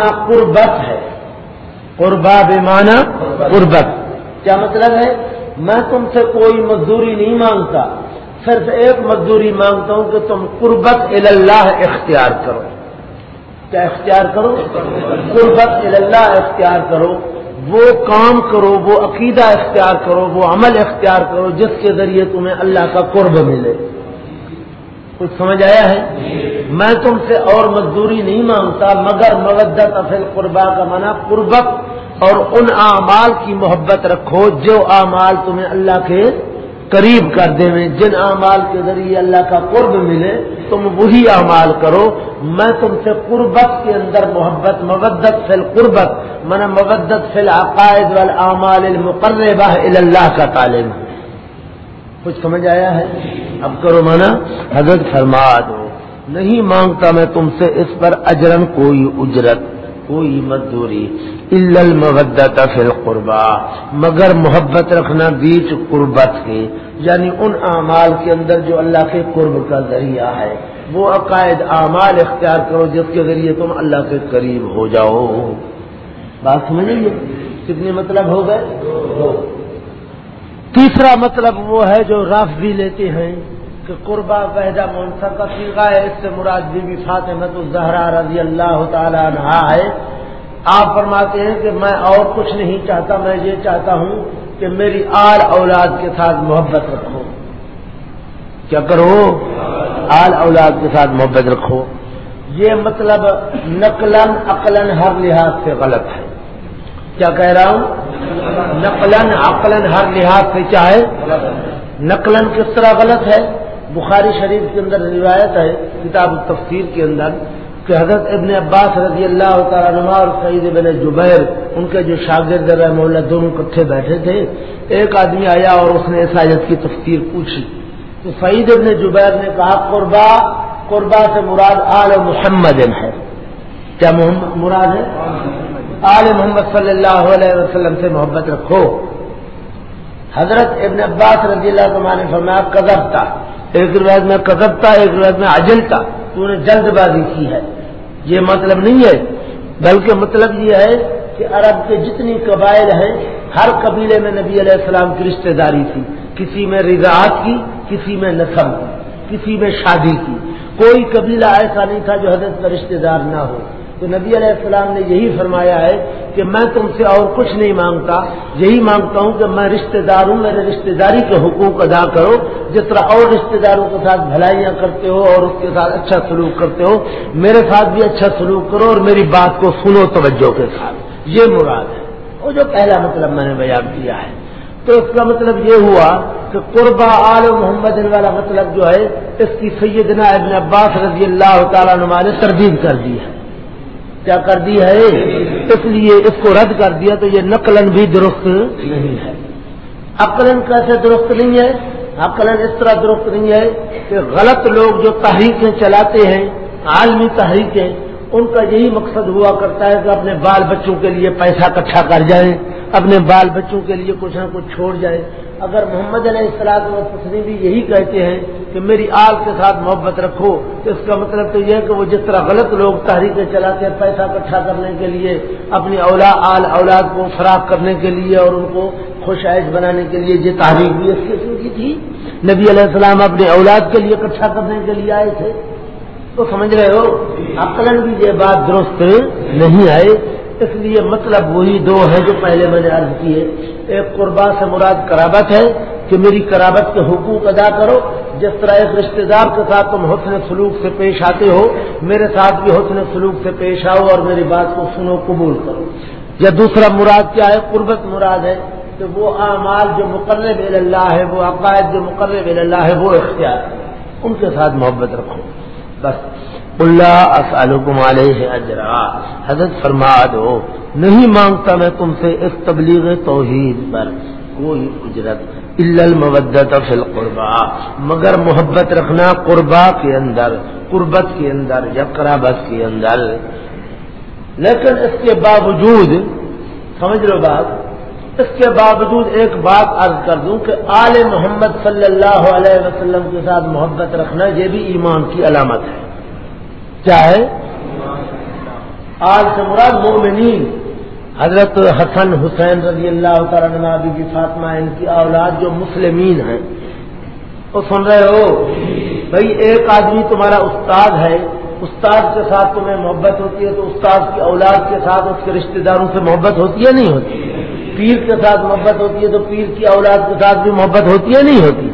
قربت ہے۔ قربا بیمانہ قربت۔ کیا مطلب ہے؟ میں تم سے کوئی مزدوری نہیں مانگتا۔ صرف ایک مزدوری مانگتا ہوں کہ تم قربت اللہ اختیار کرو۔ کیا اختیار کرو؟ قربت اللہ اختیار کرو۔ وہ کام کرو، وہ عقیدہ اختیار کرو، وہ عمل اختیار کرو، جس کے ذریعے تمہیں اللہ کا قرب ملے۔ کچھ سمجھ آیا ہے؟ میں تم سے اور مزدوری نہیں مانگتا، مگر مودت افل قربا کا منع قربت اور ان اعمال کی محبت رکھو جو اعمال تمہیں اللہ کے قریب کر دے جن اعمال کے ذریعے اللہ کا قرب ملے، تم وہی اعمال کرو۔ میں تم سے قربت کے اندر محبت مبدت فی القربت من مبدت فی العقائد والعمال المقربہ اللہ کا تعلیم۔ کچھ سمجھ آیا ہے؟ اب کرو منا حضرت فرما دو۔ نہیں مانگتا میں تم سے اس پر اجرن کوئی اجرت، کوئی مزدوری المبدت فی القربا مگر محبت رکھنا بیچ قربت کے یعنی ان اعمال کے اندر جو اللہ کے قرب کا ذریعہ ہے۔ وہ عقائد، اعمال اختیار کرو، جس کے ذریعے تم اللہ کے قریب ہو جاؤ۔ بات سمجھیں گے کتنے مطلب ہو گئے؟ تیسرا مطلب وہ ہے جو راف بھی لیتے ہیں کہ قربا وحدہ منصا کا سیگا ہے اس سے مراد بی بی فاطمت الزہرا رضی اللہ تعالیٰ عنہ ہے۔ آپ فرماتے ہیں کہ میں اور کچھ نہیں چاہتا، میں یہ چاہتا ہوں کہ میری آل اولاد کے ساتھ محبت رکھو۔ کیا کرو؟ آل اولاد کے ساتھ محبت رکھو۔ یہ مطلب نقلن عقلن ہر لحاظ سے غلط ہے۔ کیا کہہ رہا ہوں؟ نقلن عقلن ہر لحاظ سے چاہے نقلن کس طرح غلط ہے؟ بخاری شریف کے اندر روایت ہے، کتاب التفسیر کے اندر، کہ حضرت ابن عباس رضی اللہ تعالیٰ نما اور سعید ابن جبیر، ان کے جو شاگرد رحم اللہ، دونوں کٹھے بیٹھے تھے۔ ایک آدمی آیا اور اس نے آیت کی تفسیر پوچھی۔ تو سعید ابن جبیر نے کہا، قربا قربا سے مراد آل محمد ہے۔ کیا مراد ہے؟ آل محمد صلی اللہ علیہ وسلم سے محبت رکھو۔ حضرت ابن عباس رضی اللہ عنہ نے فرمایا کذب تھا۔ ایک روایت میں کذب تھا، ایک روایت میں اجل تھا۔ تو نے جلد بازی کی ہے۔ یہ مطلب نہیں ہے، بلکہ مطلب یہ ہے کہ عرب کے جتنی قبائل ہیں، ہر قبیلے میں نبی علیہ السلام کی رشتہ داری تھی۔ کسی میں رضاعت کی، کسی میں نسل کی، کسی میں شادی کی۔ کوئی قبیلہ ایسا نہیں تھا جو حضرت کا رشتہ دار نہ ہو۔ تو نبی علیہ السلام نے یہی فرمایا ہے کہ میں تم سے اور کچھ نہیں مانگتا، یہی مانگتا ہوں کہ میں رشتہ دار ہوں میرے رشتہ داری کے حقوق ادا کرو، جس طرح اور رشتہ داروں کے ساتھ بھلائیاں کرتے ہو اور اس کے ساتھ اچھا سلوک کرتے ہو، میرے ساتھ بھی اچھا سلوک کرو اور میری بات کو سنو توجہ کے ساتھ۔ یہ مراد ہے۔ وہ جو پہلا مطلب میں نے بیان کیا ہے۔ تو اس کا مطلب یہ ہوا کہ قربا آل محمد والا مطلب جو ہے، اس کی سیدنا ابن عباس رضی اللہ تعالیٰ نما نے تردید کر دی ہے۔ کیا کر دی ہے؟ اس لیے اس کو رد کر دیا تو یہ نقلن بھی درست نہیں ہے۔ عقلن کیسے درست نہیں ہے؟ عقلن اس طرح درست نہیں ہے کہ غلط لوگ جو تحریکیں چلاتے ہیں، عالمی تحریکیں، ان کا یہی مقصد ہوا کرتا ہے کہ اپنے بال بچوں کے لیے پیسہ اکٹھا کر جائیں، اپنے بال بچوں کے لیے کچھ نہ کچھ چھوڑ جائے اگر محمد علیہ السلاط و بھی یہی کہتے ہیں کہ میری آل کے ساتھ محبت رکھو، تو اس کا مطلب تو یہ ہے کہ وہ جس طرح غلط لوگ تحریکیں چلاتے ہیں پیسہ اکٹھا کرنے کے لیے، اپنی اولا، آل اولاد کو فراغ کرنے کے لیے اور ان کو خوش عائش بنانے کے لیے یہ تحریک بھی اس قسم کی تھی۔ نبی علیہ السلام اپنے اولاد کے لیے اکٹھا کرنے کے لیے آئے تھے۔ تو سمجھ رہے ہو؟ عقل بھی یہ بات درست نہیں آئے۔ اس لیے مطلب وہی دو ہیں جو پہلے میں نے عرض کیے ایک قربا سے مراد کرابت ہے کہ میری کرابت کے حقوق ادا کرو۔ جس طرح ایک رشتے دار کے ساتھ تم حسن سلوک سے پیش آتے ہو، میرے ساتھ بھی حسن سلوک سے پیش آؤ اور میری بات کو سنو، قبول کرو۔ یا دوسرا مراد کیا ہے؟ قربت مراد ہے کہ وہ اعمال جو مقرر اللہ ہے وہ عقائد جو مقرر اللہ ہے وہ اختیار۔ ان کے ساتھ محبت رکھو۔ بس۔ اللہ اسلکم علیہ اجرا حضرت فرما دو، نہیں مانگتا میں تم سے اس تبلیغ توحید پر کوئی اجرت المودت فی القربا۔ مگر محبت رکھنا قربا کے اندر، قربت کے اندر یا قرابت کے اندر۔ لیکن اس کے باوجود، سمجھ لو بات؟ اس کے باوجود ایک بات عرض کر دوں کہ آل محمد صلی اللہ علیہ وسلم کے ساتھ محبت رکھنا یہ بھی ایمان کی علامت ہے۔ کیا ہے آج سے مراد مومنین۔ حضرت حسن حسین رضی اللہ تعالیٰ بی فاطمہ ان کی اولاد جو مسلمین ہیں۔ وہ سن رہے ہو؟ بھائی ایک آدمی تمہارا استاد ہے۔ استاد کے ساتھ تمہیں محبت ہوتی ہے تو استاد کی اولاد کے ساتھ اس کے رشتہ داروں سے محبت ہوتی ہے نہیں ہوتی؟ پیر کے ساتھ محبت ہوتی ہے تو پیر کی اولاد کے ساتھ بھی محبت ہوتی ہے نہیں ہوتی؟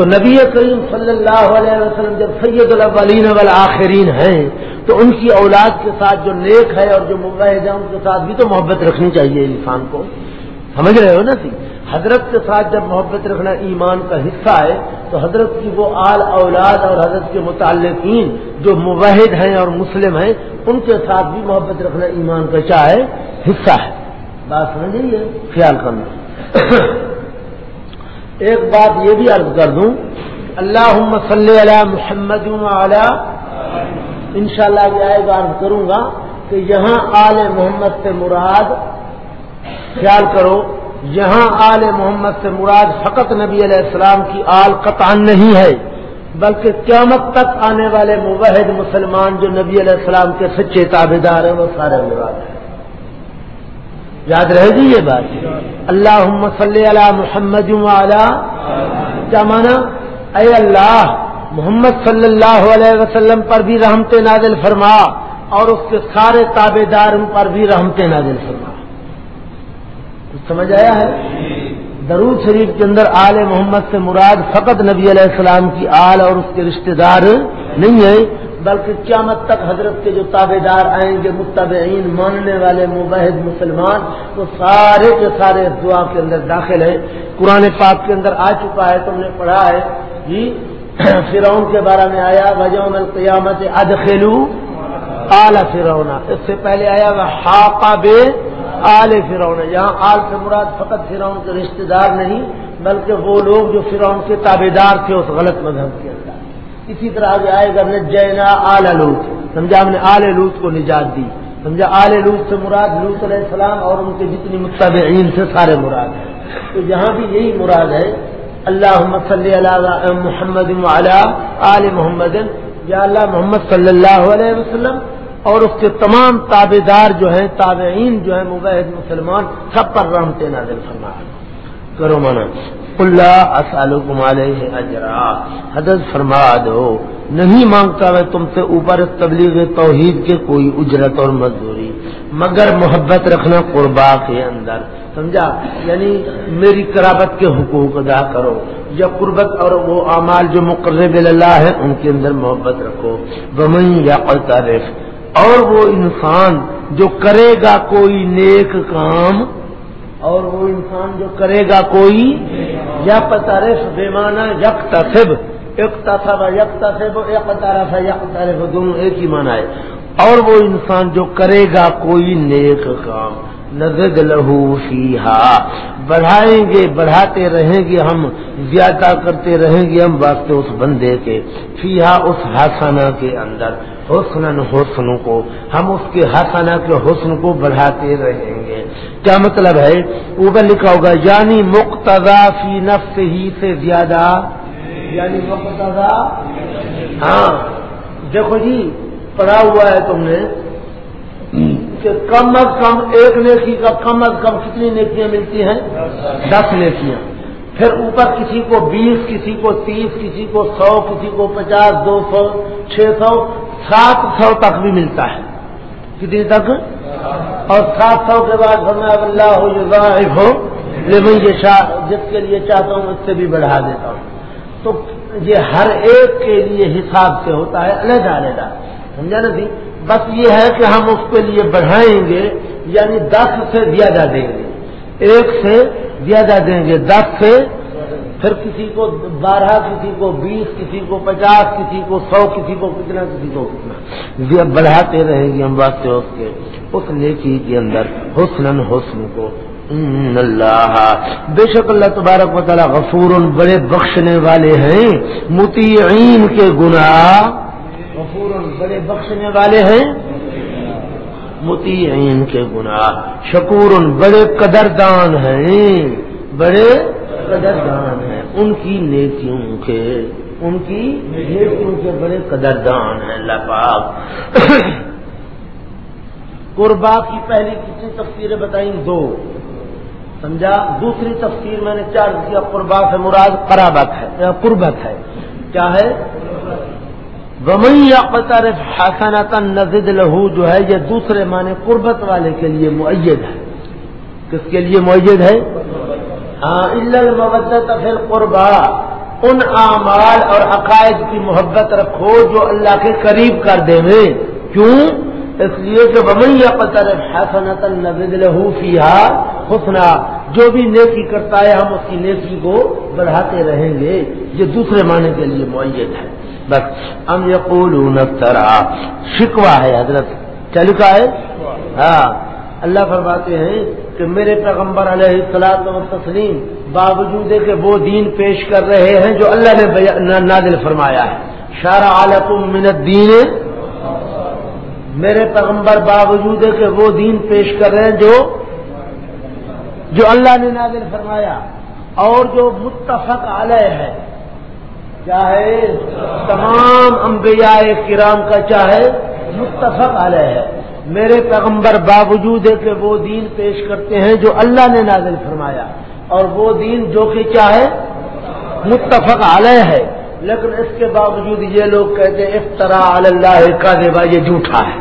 تو نبی کریم صلی اللہ علیہ وسلم جب سید الاولین والآخرین ہیں، تو ان کی اولاد کے ساتھ جو نیک ہے اور جو مباحد ہے ان کے ساتھ بھی تو محبت رکھنی چاہیے انسان کو۔ سمجھ رہے ہو نا سی؟ حضرت کے ساتھ جب محبت رکھنا ایمان کا حصہ ہے، تو حضرت کی وہ آل اولاد اور حضرت کے متعلقین جو مباحد ہیں اور مسلم ہیں، ان کے ساتھ بھی محبت رکھنا ایمان کا چاہے حصہ ہے۔ بات سمجھ رہی ہے؟ خیال کرنا۔ ایک بات یہ بھی عرض کر دوں اللہ صلی علی محمد اعلی ان شاء اللہ آئے گا عرض کروں گا کہ یہاں آل محمد سے مراد، خیال کرو، یہاں آل محمد سے مراد فقط نبی علیہ السلام کی آل قطع نہیں ہے، بلکہ قیامت تک آنے والے مبحد مسلمان جو نبی علیہ السلام کے سچے تابے دار ہیں، وہ سارے مراد ہیں۔ یاد رہے گی یہ بات؟ اللہ صلی اللہ محمد کیا مانا؟ اے اللہ، محمد صلی اللہ علیہ وسلم پر بھی رحمت نازل فرما اور اس کے سارے تابے دار پر بھی رحمت نازل فرما۔ کچھ سمجھ آیا ہے؟ درود شریف کے اندر آل محمد سے مراد فقط نبی علیہ السلام کی آل اور اس کے رشتہ دار نہیں ہے۔ بلکہ قیامت تک حضرت کے جو تابے دار آئیں گے، متبعین، ماننے والے مبحد مسلمان، وہ سارے کے سارے دعا کے اندر داخل ہے قرآن پاک کے اندر آ چکا ہے، تم نے پڑھا ہے جی فرعون کے بارے میں آیا وجوم القیامت ادخلو اعلی فرعون اس سے پہلے آیا وہ ہاپا بے آل فرعون یہاں آل سے مراد فقط فرعون کے رشتہ دار نہیں، بلکہ وہ لوگ جو فرعون کے تابے دار تھے اس غلط مذہب کے اندر۔ اسی طرح آگے آئے گا نجینا آل لوت سمجھا؟ ہم نے آل لوت کو نجات دی۔ سمجھا؟ آل لوت سے مراد لوت علیہ السلام اور ان کے جتنی متبعین سے سارے مراد ہیں۔ تو یہاں بھی یہی مراد ہے اللہ صلی اللہ محمد آل محمد۔ یا اللہ محمد صلی اللہ علیہ وسلم اور اس کے تمام تابے دار جو ہیں، تابعین جو ہیں مبحد مسلمان، سب پر رحمت نازل فرما۔ کرو مانا۔ اللہ اسلکم علیہ اجرا حضرت فرما دو، نہیں مانگتا میں تم سے اوپر تبلیغ توحید کے کوئی اجرت اور مزدوری، مگر محبت رکھنا قربا کے اندر۔ سمجھا؟ یعنی میری قرابت کے حقوق ادا کرو، یا قربت اور وہ اعمال جو مقرب اللہ ہے ان کے اندر محبت رکھو۔ بمئی یا تعریف اور وہ انسان جو کرے گا کوئی نیک کام، اور وہ انسان جو کرے گا کوئی یا پتارف بیمانہ اقتصب تصب ایک تصب ایک یک دونوں ایک ہی مانا ہے۔ اور وہ انسان جو کرے گا کوئی نیک کام۔ نزد لہو فیہا۔ بڑھائیں گے، بڑھاتے رہیں گے ہم، زیادہ کرتے رہیں گے ہم واسطے اس بندے کے، فیہا اس ہاسانہ کے اندر۔ حسن حسن کو، ہم اس کے حسنا کے حسن کو بڑھاتے رہیں گے۔ کیا مطلب ہے؟ اوپر لکھا ہوگا یعنی مقتضا فی نفس ہی سے زیادہ۔ یعنی مقتضا۔ ہاں دیکھو جی پڑھا ہوا ہے تم نے۔ کہ کم از کم ایک نیکی کا کم از کم کتنی نیکیاں ملتی ہیں؟ دس نیکیاں۔ پھر اوپر کسی کو بیس، کسی کو تیس، کسی کو سو، کسی کو پچاس، دو سو، چھ سو، سات سو تک بھی ملتا ہے۔ کتنی تک؟ اور سات سو کے بعد ہمیں اللہ ہو لیکن یہ جس کے لیے چاہتا ہوں، اس سے بھی بڑھا دیتا ہوں۔ تو یہ ہر ایک کے لیے حساب سے ہوتا ہے، علیحدہ علیحدہ۔ سمجھا نا جی؟ بس یہ ہے کہ ہم اس کے لیے بڑھائیں گے یعنی دس سے زیادہ دیں گے۔ ایک سے زیادہ دیں گے، دس سے۔ پھر کسی کو بارہ، کسی کو بیس، کسی کو پچاس، کسی کو سو، کسی کو کتنا، کسی کو کتنا۔ بڑھاتے رہیں گے ہم بات اس کے۔ اس نیکی کے اندر حسن حسن کو۔ اللہ۔ بے شک اللہ تبارک و تعالیٰ غفور بڑے بخشنے والے ہیں متعین کے گناہ۔ غفور بڑے بخشنے والے ہیں۔ متعین کے گناہ، شکور بڑے قدردان ہیں۔ بڑے قدردان ہیں۔ ان کی نیکیوں کے، ان کی نیکیوں کے بڑے قدردان ہیں۔ اللہ پاک قربا کی پہلی کتنی تفسیریں بتائیں؟ دو۔ سمجھا؟ دوسری تفسیر میں نے چار کیا قربا سے مراد قرابت ہے، قربت ہے۔ کیا ہے؟ ومیا قطر حسنتا نزد لہو جو ہے یہ دوسرے معنی قربت والے کے لیے معید ہے۔ کس کے لیے معید ہے؟ ہاں المبت پھر قربا ان اعمال اور عقائد کی محبت رکھو جو اللہ کے قریب کر دے میں کیوں؟ اس لیے کہ بمیا پتر حسنت نبد لہو فیحا حسنا۔ جو بھی نیکی کرتا ہے، ہم اس کی نیکی کو بڑھاتے رہیں گے۔ یہ دوسرے معنی کے لیے معیت ہے۔ بس ہم یقول ترا شکوا ہے حضرت۔ چل کا ہے؟ ہاں۔ اللہ فرماتے ہیں کہ میرے پیغمبر علیہ السلام و تسلیم باوجود کہ وہ دین پیش کر رہے ہیں جو اللہ نے نادل فرمایا ہے۔ شارہ عالم من الدین۔ میرے پیغمبر باوجود کہ وہ دین پیش کر رہے ہیں جو جو اللہ نے نادل فرمایا اور جو متفق علیہ ہے۔ چاہے تمام انبیاء کرام کا چاہے متفق علیہ ہے۔ میرے پیغمبر باوجود ہے کہ وہ دین پیش کرتے ہیں جو اللہ نے نازل فرمایا اور وہ دین جو کہ چاہے متفق علیہ ہے۔ لیکن اس کے باوجود یہ لوگ کہتے ہیں افطرا اللہ کا دیوا، یہ جھوٹا ہے۔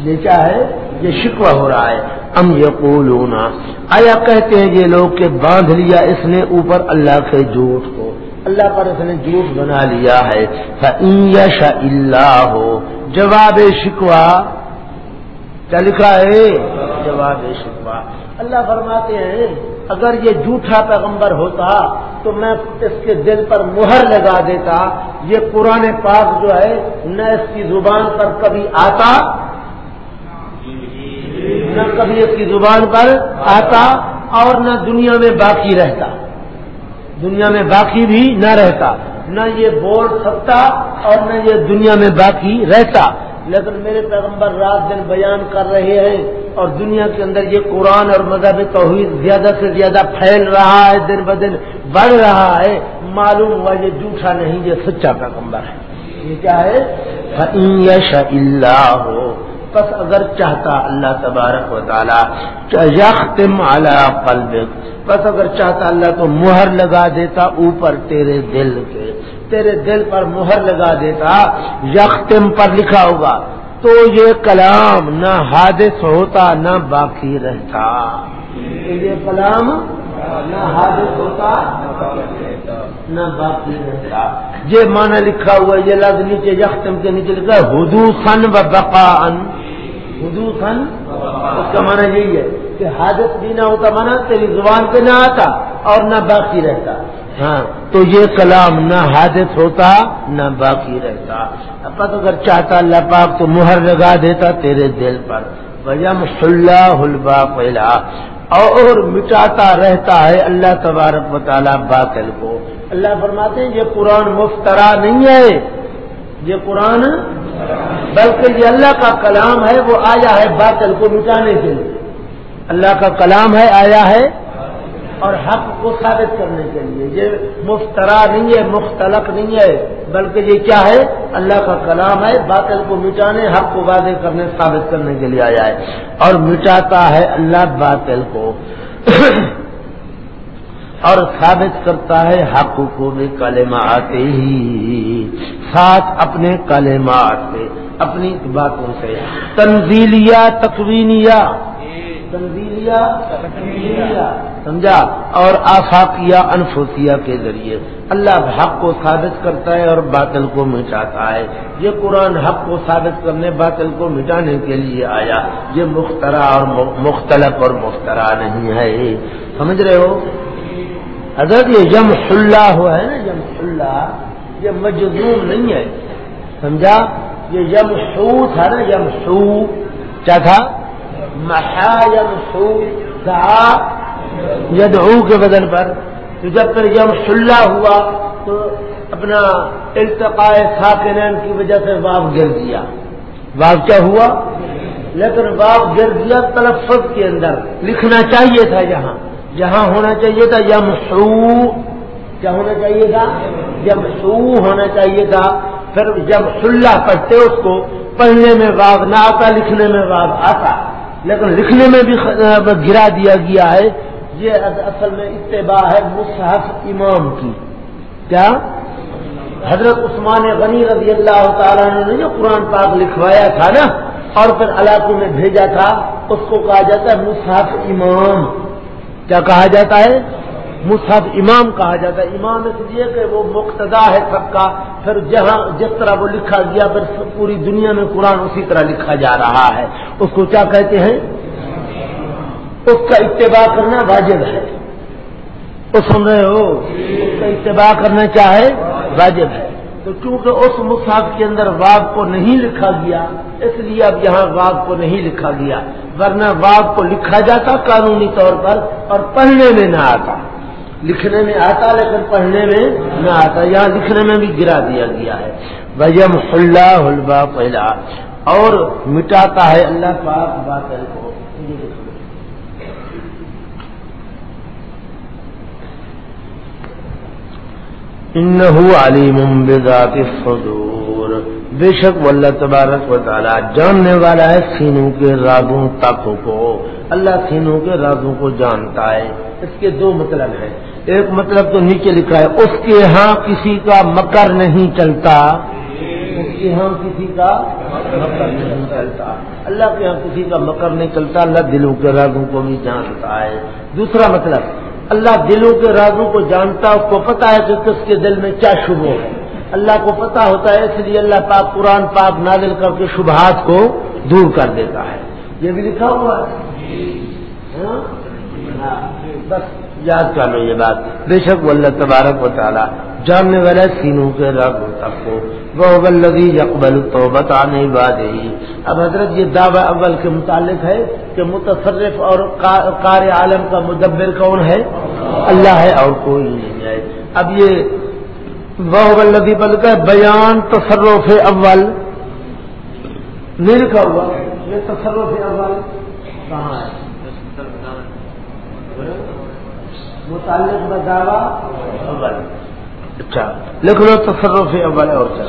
یہ کیا ہے؟ یہ شکوہ ہو رہا ہے۔ ہم یہ آیا کہتے ہیں یہ لوگ کہ باندھ لیا اس نے اوپر اللہ کے جھوٹ کو؟ اللہ پر اس نے جھوٹ بنا لیا ہے۔ اللہ ہو جواب شکوا کیا لکھا ہے؟ جواب شکوا اللہ فرماتے ہیں، اگر یہ جھوٹا پیغمبر ہوتا تو میں اس کے دل پر مہر لگا دیتا۔ یہ پرانے پاک جو ہے، نہ اس کی زبان پر کبھی آتا نہ کبھی اس کی زبان پر آتا اور نہ دنیا میں باقی رہتا۔ دنیا میں باقی بھی نہ رہتا۔ نہ یہ بول سکتا اور نہ یہ دنیا میں باقی رہتا۔ لیکن میرے پیغمبر رات دن بیان کر رہے ہیں اور دنیا کے اندر یہ قرآن اور مذہب توحید زیادہ سے زیادہ پھیل رہا ہے، دن بدن بڑھ رہا ہے۔ معلوم ہوا یہ جھوٹا نہیں، یہ سچا پیغمبر ہے۔ یہ کیا ہے؟ اللہ ہو بس اگر چاہتا اللہ تبارک و تعالیٰ یختم اعلیٰ قلبک بس اگر چاہتا اللہ تو مہر لگا دیتا اوپر تیرے دل کے۔ تیرے دل پر مہر لگا دیتا، یختم پر لکھا ہوگا، تو یہ کلام نہ حادث ہوتا، نہ باقی رہتا۔ یہ کلام نہ حادث ہوتا، نہ باقی رہتا۔ یہ معنی لکھا ہوا یہ لفظ نیچے یختم کے نیچے لکھا ہدو سن و بقا ان ہدو سن اس کا معنی یہی ہے کہ حادث بھی نہ ہوتا مانا تیری زبان پہ نہ آتا اور نہ باقی رہتا۔ ہاں تو یہ کلام نہ حادث ہوتا، نہ باقی رہتا۔ اب اگر چاہتا اللہ پاک تو مہر لگا دیتا تیرے دل پر۔ وجم اللہ البا پہلا اور مٹاتا رہتا ہے اللہ تبارک و تعالیٰ باطل کو۔ اللہ فرماتے ہیں، یہ قرآن مفترا نہیں ہے۔ یہ قرآن بلکہ یہ اللہ کا کلام ہے، وہ آیا ہے باطل کو مٹانے کے لیے۔ اللہ کا کلام ہے، آیا ہے اور حق کو ثابت کرنے کے لیے۔ یہ مفترا نہیں ہے مختلف نہیں ہے، بلکہ یہ کیا ہے؟ اللہ کا کلام ہے، باطل کو مٹانے، حق کو واضح کرنے، ثابت کرنے کے لیے آیا ہے۔ اور مٹاتا ہے اللہ باطل کو۔ اور ثابت کرتا ہے حق کو بھی کلمات ہی۔ ساتھ اپنے کلمات سے اپنی باتوں سے۔ تنزیلیہ تقوینیہ تنزیلیہ سمجھا؟ اور آفاقیہ انفوسیہ کے ذریعے۔ اللہ حق کو ثابت کرتا ہے اور باطل کو مٹاتا ہے۔ یہ قرآن حق کو ثابت کرنے، باطل کو مٹانے کے لیے آیا۔ یہ مخترا اور مختلف اور مخترا نہیں ہے۔ سمجھ رہے ہو؟ اگر یہ یم اللہ ہوا ہے نا یم اللہ یہ مجزوم نہیں ہے۔ سمجھا؟ یہ یم سو تھا نا یم سو کیا تھا؟ محایم سو یدعو کے بدن پر۔ تو جب پھر یم سلح ہوا، تو اپنا التقاء ساکنین کی وجہ سے واپ گر دیا واپ کیا ہوا؟ لیکن واپ گر دیا تلفظ کے اندر۔ لکھنا چاہیے تھا جہاں جہاں ہونا چاہیے تھا یم سو کیا ہونا چاہیے تھا؟ یم سو ہونا چاہیے تھا۔ پھر جب سلح پڑھتے اس کو، پڑھنے میں واگ نہ آتا، لکھنے میں واگ آتا۔ لیکن لکھنے میں بھی گرا دیا گیا ہے۔ یہ اصل میں اتباع ہے مصحف امام کی۔ کیا؟ حضرت عثمان غنی رضی اللہ تعالیٰ نے جو قرآن پاک لکھوایا تھا نا، اور پھر علاقوں میں بھیجا تھا، اس کو کہا جاتا ہے مصحف امام۔ کیا کہا جاتا ہے؟ مصحف امام کہا جاتا ہے۔ امام اس لیے کہ وہ مقتدا ہے سب کا۔ پھر جہاں جس طرح وہ لکھا گیا، پھر پوری دنیا میں قرآن اسی طرح لکھا جا رہا ہے۔ اس کو کیا کہتے ہیں؟ اس کا اتباع کرنا واجب ہے۔ تو سن رہے ہو؟ اس کا اتباع کرنا چاہے؟ واجب ہے۔ تو چونکہ اس مصحف کے اندر واگ کو نہیں لکھا گیا، اس لیے اب یہاں واگ کو نہیں لکھا گیا۔ ورنہ واگ کو لکھا جاتا قانونی طور پر اور پڑھنے میں نہ آتا۔ لکھنے میں آتا لیکن پڑھنے میں نہ آتا۔ یہاں لکھنے میں بھی گرا دیا گیا ہے۔ وجم اللہ پہلا اور مٹاتا ہے اللہ پاک بات کو۔ علیم بذات الصدور۔ بے شک واللہ تبارک و تعالی جاننے والا ہے سینوں کے رازوں تک کو۔ اللہ سینوں کے رازوں کو جانتا ہے۔ اس کے دو مطلب ہیں۔ ایک مطلب تو نیچے لکھا ہے، اس کے ہاں کسی کا مکر نہیں چلتا۔ اس کے ہاں کسی کا مکر نہیں چلتا۔ اللہ کے ہاں کسی کا مکر نہیں چلتا، اللہ دلوں کے رازوں کو بھی جانتا ہے۔ دوسرا مطلب اللہ دلوں کے رازوں کو جانتا اس کو پتا ہے کہ کس کے دل میں کیا شبہ ہے۔ اللہ کو پتا ہوتا ہے، اس لیے اللہ پاک قرآن پاک نازل کر کے شبہات کو دور کر دیتا ہے۔ یہ بھی لکھا ہوا ہے؟ ہاں؟ بس، یاد کر لو یہ بات۔ بے شک وہ اللہ تبارک و تعالیٰ جاننے والے سینوں کے رنگ تک کو وہ ولدی یقبل تو بتانے والے اب حضرت یہ دعوی اول کے متعلق ہے کہ متصرف اور کار عالم کا مدبر کون ہے؟ اللہ ہے اور کوئی نہیں ہے۔ اب یہ وہ ولدی بل کا بیان تصرف اول۔ نہیں لکھا ہوا یہ تصرف اول کہاں ہے؟ متعلق بدعوا اول۔ اچھا لکھ لو تصرف اول اور کیا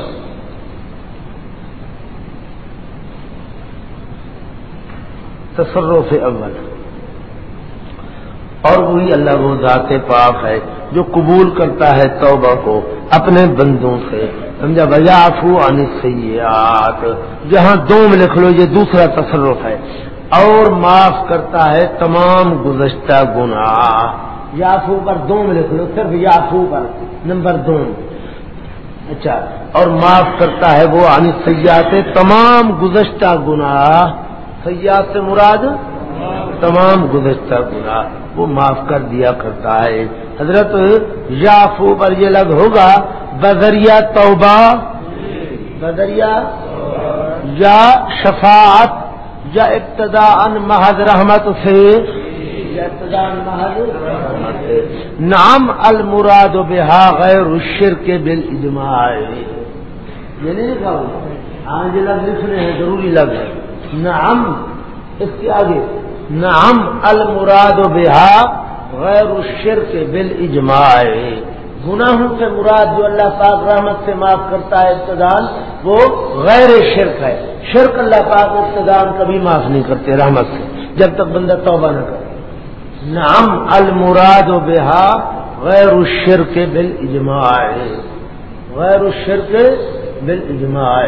تصرف اول۔ اور وہی اللہ وہ ذات پاک ہے جو قبول کرتا ہے توبہ کو اپنے بندوں سے۔ سمجھا؟ وجافو عن سیات جہاں دو میں لکھ لو، یہ دوسرا تصرف ہے۔ اور معاف کرتا ہے تمام گزشتہ گناہ۔ یافو پر دو میں لکھ لو، صرف یافو پر، نمبر دو اچھا اور معاف کرتا ہے وہ عن سیاحت تمام گزشتہ گناہ۔ سیاحت سے مراد؟ تمام گزشتہ گناہ۔ وہ معاف کر دیا کرتا ہے۔ حضرت یافو پر یہ لگ ہوگا، بذریعہ توبہ، بذریعہ یا شفاعت، یا ابتدا ان محض رحمت سے۔ نام المراد و بحا غیر الشر کے بل اجماع یہ نہیں لکھا ہاں یہ لفظ لکھ رہے ہیں ضروری لفظ ہے. نعم اس کے آگے. نعم المراد و بحا غیر الشر کے بل اجماع گناہوں سے مراد جو اللہ پاک رحمت سے معاف کرتا ہے ابتدان وہ غیر شرک ہے. شرک اللہ پاک ابتدان کبھی معاف نہیں کرتے رحمت سے جب تک بندہ توبہ نہ کرے. نعم، المراد و بحا غیر الشر کے بل اجماع غیر الشر کے بل اجماع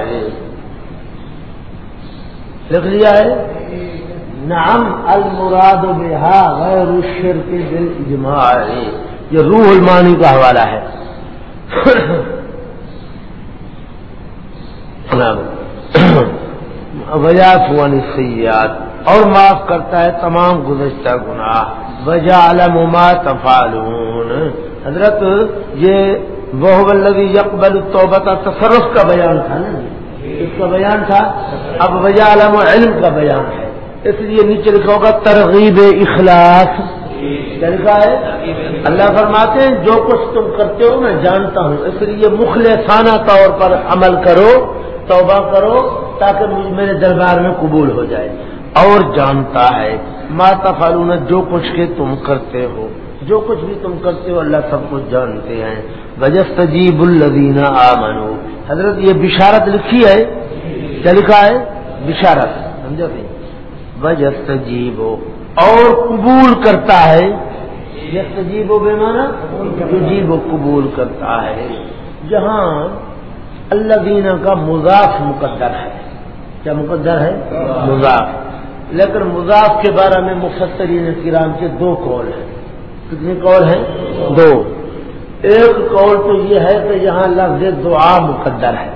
لکھ لیا ہے؟ نعم، المراد و بحا غیر الشر کے بل اجماع یہ روح المانی کا حوالہ ہے. وجہ فوانی سیاد اور معاف کرتا ہے تمام گزشتہ گناہ۔ وجہ علم تفالون حضرت، یہ وہ یقبل توبہ تصرف کا بیان تھا نا۔ اس کا بیان تھا۔ اب وجہ علم و علم کا بیان ہے۔ اس لیے نیچے لکھا ہوگا ترغیب اخلاص۔ کیا لکھا ہے؟ اللہ فرماتے ہیں، جو کچھ تم کرتے ہو میں جانتا ہوں۔ اس لیے مخلصانہ طور پر عمل کرو، توبہ کرو، تاکہ میرے دربار میں قبول ہو جائے۔ اور جانتا ہے۔ ماتا فالون جو کچھ کے تم کرتے ہو۔ جو کچھ بھی تم کرتے ہو، اللہ سب کچھ جانتے ہیں۔ وجست جیب الدینہ آ حضرت، یہ بشارت لکھی ہے؟ کیا لکھا ہے؟ بشارت، سمجھا بھائی وجستجیب اور قبول کرتا ہے۔ یستجیب و بے مانا جیب و قبول کرتا ہے۔ جہاں اللہ دینا کا مضاف مقدر ہے۔ کیا مقدر ہے؟ مضاف۔ لیکن مضاف کے بارے میں مفسرین کرام کے دو قول ہیں۔ کتنے قول ہیں؟ دو۔ ایک قول تو یہ ہے کہ یہاں لفظ دعا مقدر ہے۔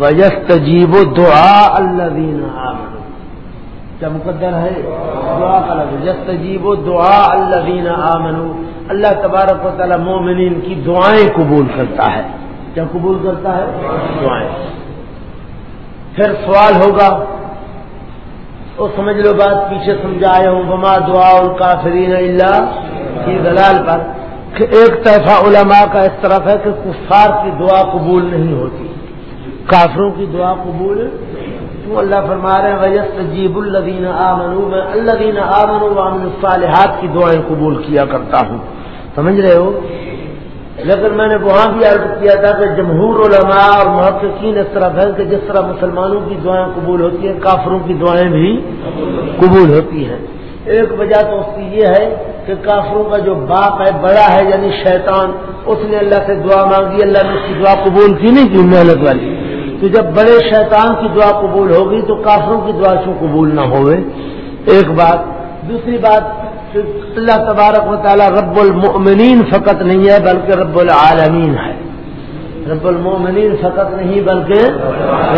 وجست جیب و دعا اللہ دینا کیا مقدر ہے؟ دعا کا لفظ۔ جست و دعا اللہ دینا اللہ تبارک و تعالیٰ مومنین کی دعائیں قبول کرتا ہے۔ کیا قبول کرتا ہے؟ دعائیں۔ پھر سوال ہوگا وہ سمجھ لو بات پیچھے سمجھایا ہوں بما دعا الکافرین اللہ کی دلال پر۔ کہ ایک طرفہ علماء کا اس طرف ہے کہ کفار کی دعا قبول نہیں ہوتی۔ کافروں کی دعا قبول تو اللہ فرما رہے ہیں وجہ تجیب الدین آمنو میں اللہ دین آمن الصالحات کی دعائیں قبول کیا کرتا ہوں۔ سمجھ رہے ہو؟ لیکن میں نے وہاں بھی عرض کیا تھا کہ جمہور علماء اور محققین اس طرف ہے کہ جس طرح مسلمانوں کی دعائیں قبول ہوتی ہیں، کافروں کی دعائیں بھی قبول ہوتی ہیں۔ ایک وجہ تو اس کی یہ ہے کہ کافروں کا جو باپ ہے، بڑا ہے یعنی شیطان، اس نے اللہ سے دعا مانگی، اللہ نے اس کی دعا قبول کی نہیں کی محنت والی۔ تو جب بڑے شیطان کی دعا قبول ہوگی تو کافروں کی دعا کیوں قبول نہ ہوئے؟ ایک بات۔ دوسری بات اللہ تبارک و تعالیٰ رب المؤمنین فقط نہیں ہے، بلکہ رب العالمین ہے۔ رب المؤمنین فقط نہیں، بلکہ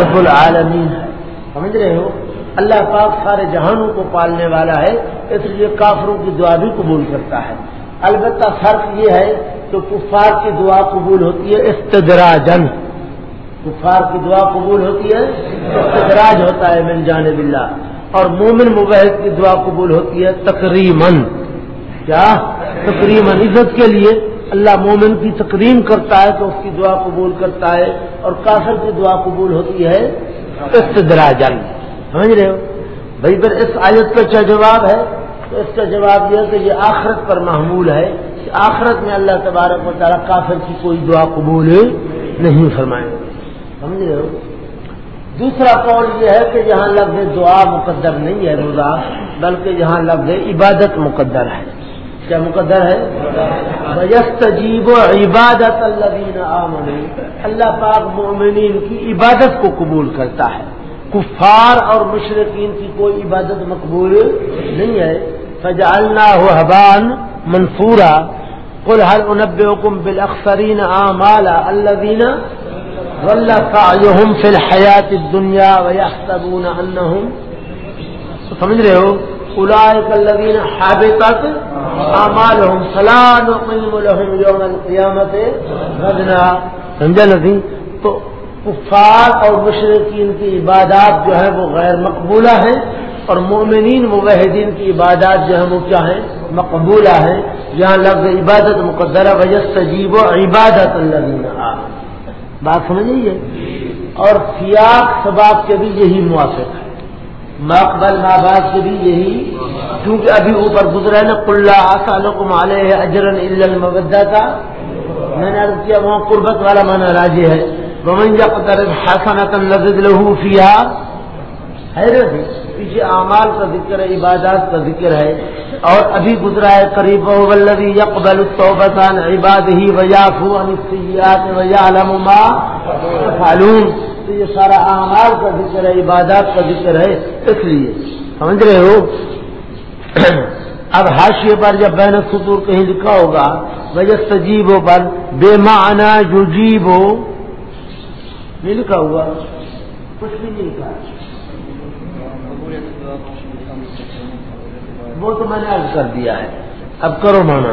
رب العالمین ہے۔ سمجھ رہے ہو؟ اللہ پاک سارے جہانوں کو پالنے والا ہے، اس لیے کافروں کی دعا بھی قبول کرتا ہے۔ البتہ فرق یہ ہے کہ کفار کی دعا قبول ہوتی ہے استدراجن کفار کی دعا قبول ہوتی ہے، استدراج ہوتا ہے من جانب اللہ۔ اور مومن مبحد کی دعا قبول ہوتی ہے تقریمن کیا؟ تقریمن عزت کے لیے۔ اللہ مومن کی تقریم کرتا ہے تو اس کی دعا قبول کرتا ہے اور کافر کی دعا قبول ہوتی ہے استدراجن سمجھ رہے ہو؟ بھائی پھر اس آیت کا کیا جواب ہے؟ تو اس کا جواب یہ کہ یہ آخرت پر محمول ہے کہ آخرت میں اللہ تبارک و تعالیٰ کافر کی کوئی دعا قبول نہیں فرمائیں گے سمجھ رہے ہو؟ دوسرا قول یہ ہے کہ یہاں لفظ دعا مقدر نہیں ہے روزہ، بلکہ یہاں لفظ عبادت مقدر ہے۔ کیا مقدر ہے؟ تجیب و عبادت اللہ اللہ پاک مومنین کی عبادت کو قبول کرتا ہے۔ کفار اور مشرقین کی کوئی عبادت مقبول نہیں ہے۔ فجعلنا ہو حبان منصورا قل هل انبئكم بالاخسرين اعمالا الذين ضل سعيهم في الحياه الدنيا سمجھ رہے ہو؟ اولئك الذين حبطت اعمالهم فلا نقيم لهم يوم القيامه وزنا سمجھا نہیں تو کفار اور مشرقین کی عبادات جو ہے وہ غیر مقبولہ ہیں اور مومنین موحدین کی عبادات جو ہے وہ کیا ہیں؟ مقبولہ ہیں۔ جہاں لفظ عبادت مقدرہ وجہ سجیب و عبادت اللہ بات سمجھیے اور سیاق سباب کے بھی یہی موافق ہے۔ مقبل ماں کے بھی یہی۔ کیونکہ ابھی اوپر گزرا ہے نا کلّہ آسالوں علیہ اجرن المبدہ کا میں نے عرض کیا، وہاں قربت والا مانا راجی ہے۔ ومن يقترب حسنة نزد له فيها۔ حیرت پیچھے اعمال کا ذکر ہے، عبادات کا ذکر ہے۔ اور ابھی گزرا ہے قریب ولدی یقبل التوبتان عباد ہی ویافو عن السیئات ویعلم ما تو یہ سارا اعمال کا ذکر ہے، عبادات کا ذکر ہے، اس لیے۔ سمجھ رہے ہو؟ اب حاشیے پر جب بین سطور کہیں لکھا ہوگا وجہ سجیب پر بے معنی یجیب ہو لکھا ہوا، کچھ بھی نہیں لکھا۔ وہ تو میں نے عرض کر دیا ہے۔ اب کرو مانا۔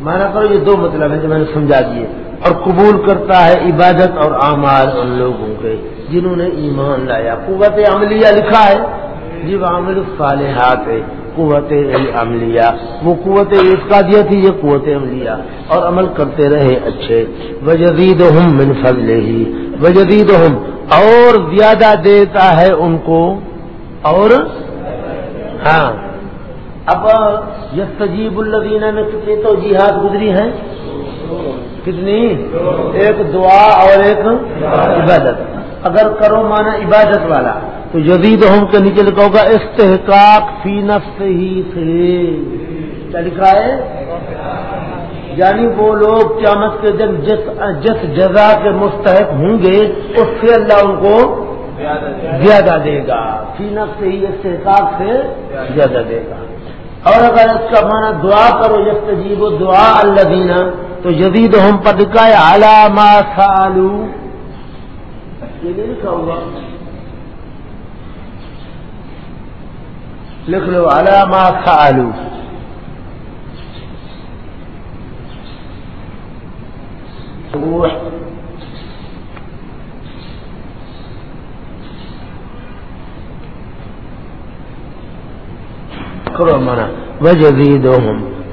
مانا کرو یہ دو مطلب ہے جو میں نے سمجھا دیے۔ اور قبول کرتا ہے عبادت اور اعمال ان لوگوں کے جنہوں نے ایمان لایا۔ قوت عملیہ لکھا ہے۔ جی وہ عامل الصالحات ہے۔ قوت عملیہ وہ قوت کا دیا تھی، یہ قوت عملیہ۔ اور عمل کرتے رہے اچھے۔ وجدید ہم من فضل ہی وجدید ہم اور زیادہ دیتا ہے ان کو اور؟ ہاں۔ اب یہ تجیب الدینہ میں کتنی تو جہاد گزری ہیں؟ کتنی؟ ایک دعا اور ایک عبادت۔ اگر کرو مانا عبادت والا، تو جدید ہم کے نیچے لکھا ہوگا، استحقاق فی نفس ہی سے۔ کیا لکھا ہے؟ یعنی وہ لوگ قیامت کے دن جس جس جزا کے مستحق ہوں گے، اس سے اللہ ان کو زیادہ دے گا۔ فی نفس ہی استحقاق سے زیادہ دے گا۔ اور اگر اس کا معنی دعا کرو جس تجیب دعا اللہ دینا تو جدید ہم پر لکھا ہے علامہ سالو یہ نہیں لکھا ہوا۔ لکھ لو علامہ سالو کرو مانا وہ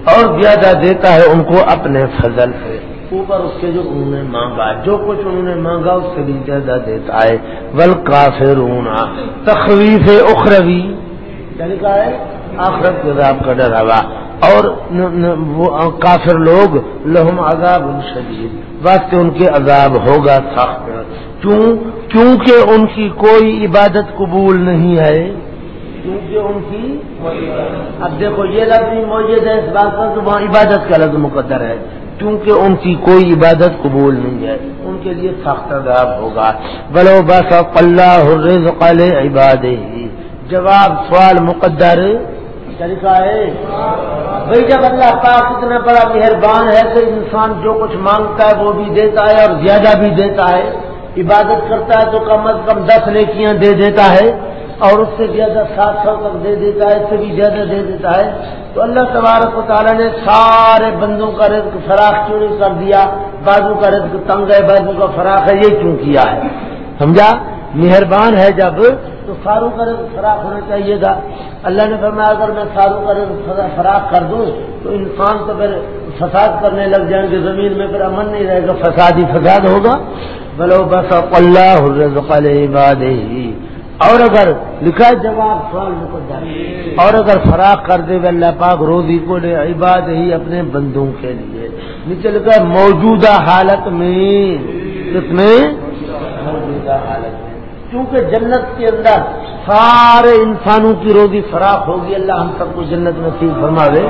اور زیادہ دیتا ہے ان کو اپنے فضل سے۔ اوپر اس کے جو انہوں نے مانگا، جو کچھ انہوں نے مانگا، اس سے بھی زیادہ دیتا ہے۔ ول کافر تخویف اخروی یعنی کہا ہے، آخرت عذاب کا ڈراوا اور کافر لوگ لہم عذاب شدید واسطے ان کے عذاب ہوگا سخت۔ کیوں؟ کیونکہ ان کی کوئی عبادت قبول نہیں ہے۔ کیونکہ ان کی اب دیکھو یہ لفظ بھی موجود ہے، اس بات پر تو وہاں عبادت کا لفظ مقدر ہے۔ کیونکہ ان کی کوئی عبادت قبول نہیں ہے، ان کے لیے سخت عذاب ہوگا۔ بلو بس اللہ قل عباد ہی جواب سوال مقدر طریقہ ہے۔ بھائی جب اللہ پاک اتنا بڑا مہربان ہے تو انسان جو کچھ مانگتا ہے وہ بھی دیتا ہے اور زیادہ بھی دیتا ہے۔ عبادت کرتا ہے تو کم از کم دس نیکیاں دے دیتا ہے۔ اور اس سے زیادہ سات سو تک دے دیتا ہے، اس سے بھی زیادہ دے دیتا ہے۔ تو اللہ تبارک و تعالیٰ نے سارے بندوں کا رزق فراخ چوری کر دیا؟ بازو کا رزق تنگ ہے، بازو کا فراخ ہے، یہ کیوں کیا ہے؟ سمجھا؟ مہربان ہے جب تو ساروں کا رزق فراخ ہونا چاہیے تھا اللہ نے فرمایا، اگر میں ساروں کا رزق فراخ کر دوں تو انسان تو پھر فساد کرنے لگ جائیں گے، زمین میں پھر امن نہیں رہے گا فساد ہی فساد ہوگا۔ بلو بس اللہ ہی اور اگر لکھا جواب سوال مقدر اور اگر فراق کر دے اللہ پاک روزی کو لے عباد ہی اپنے بندوں کے لیے۔ نیچے لکھا موجودہ حالت میں کس میں موجودہ حالت میں۔ کیونکہ جنت کے اندر سارے انسانوں کی روزی فراق ہوگی، اللہ ہم سب کو جنت نصیب فرماوے،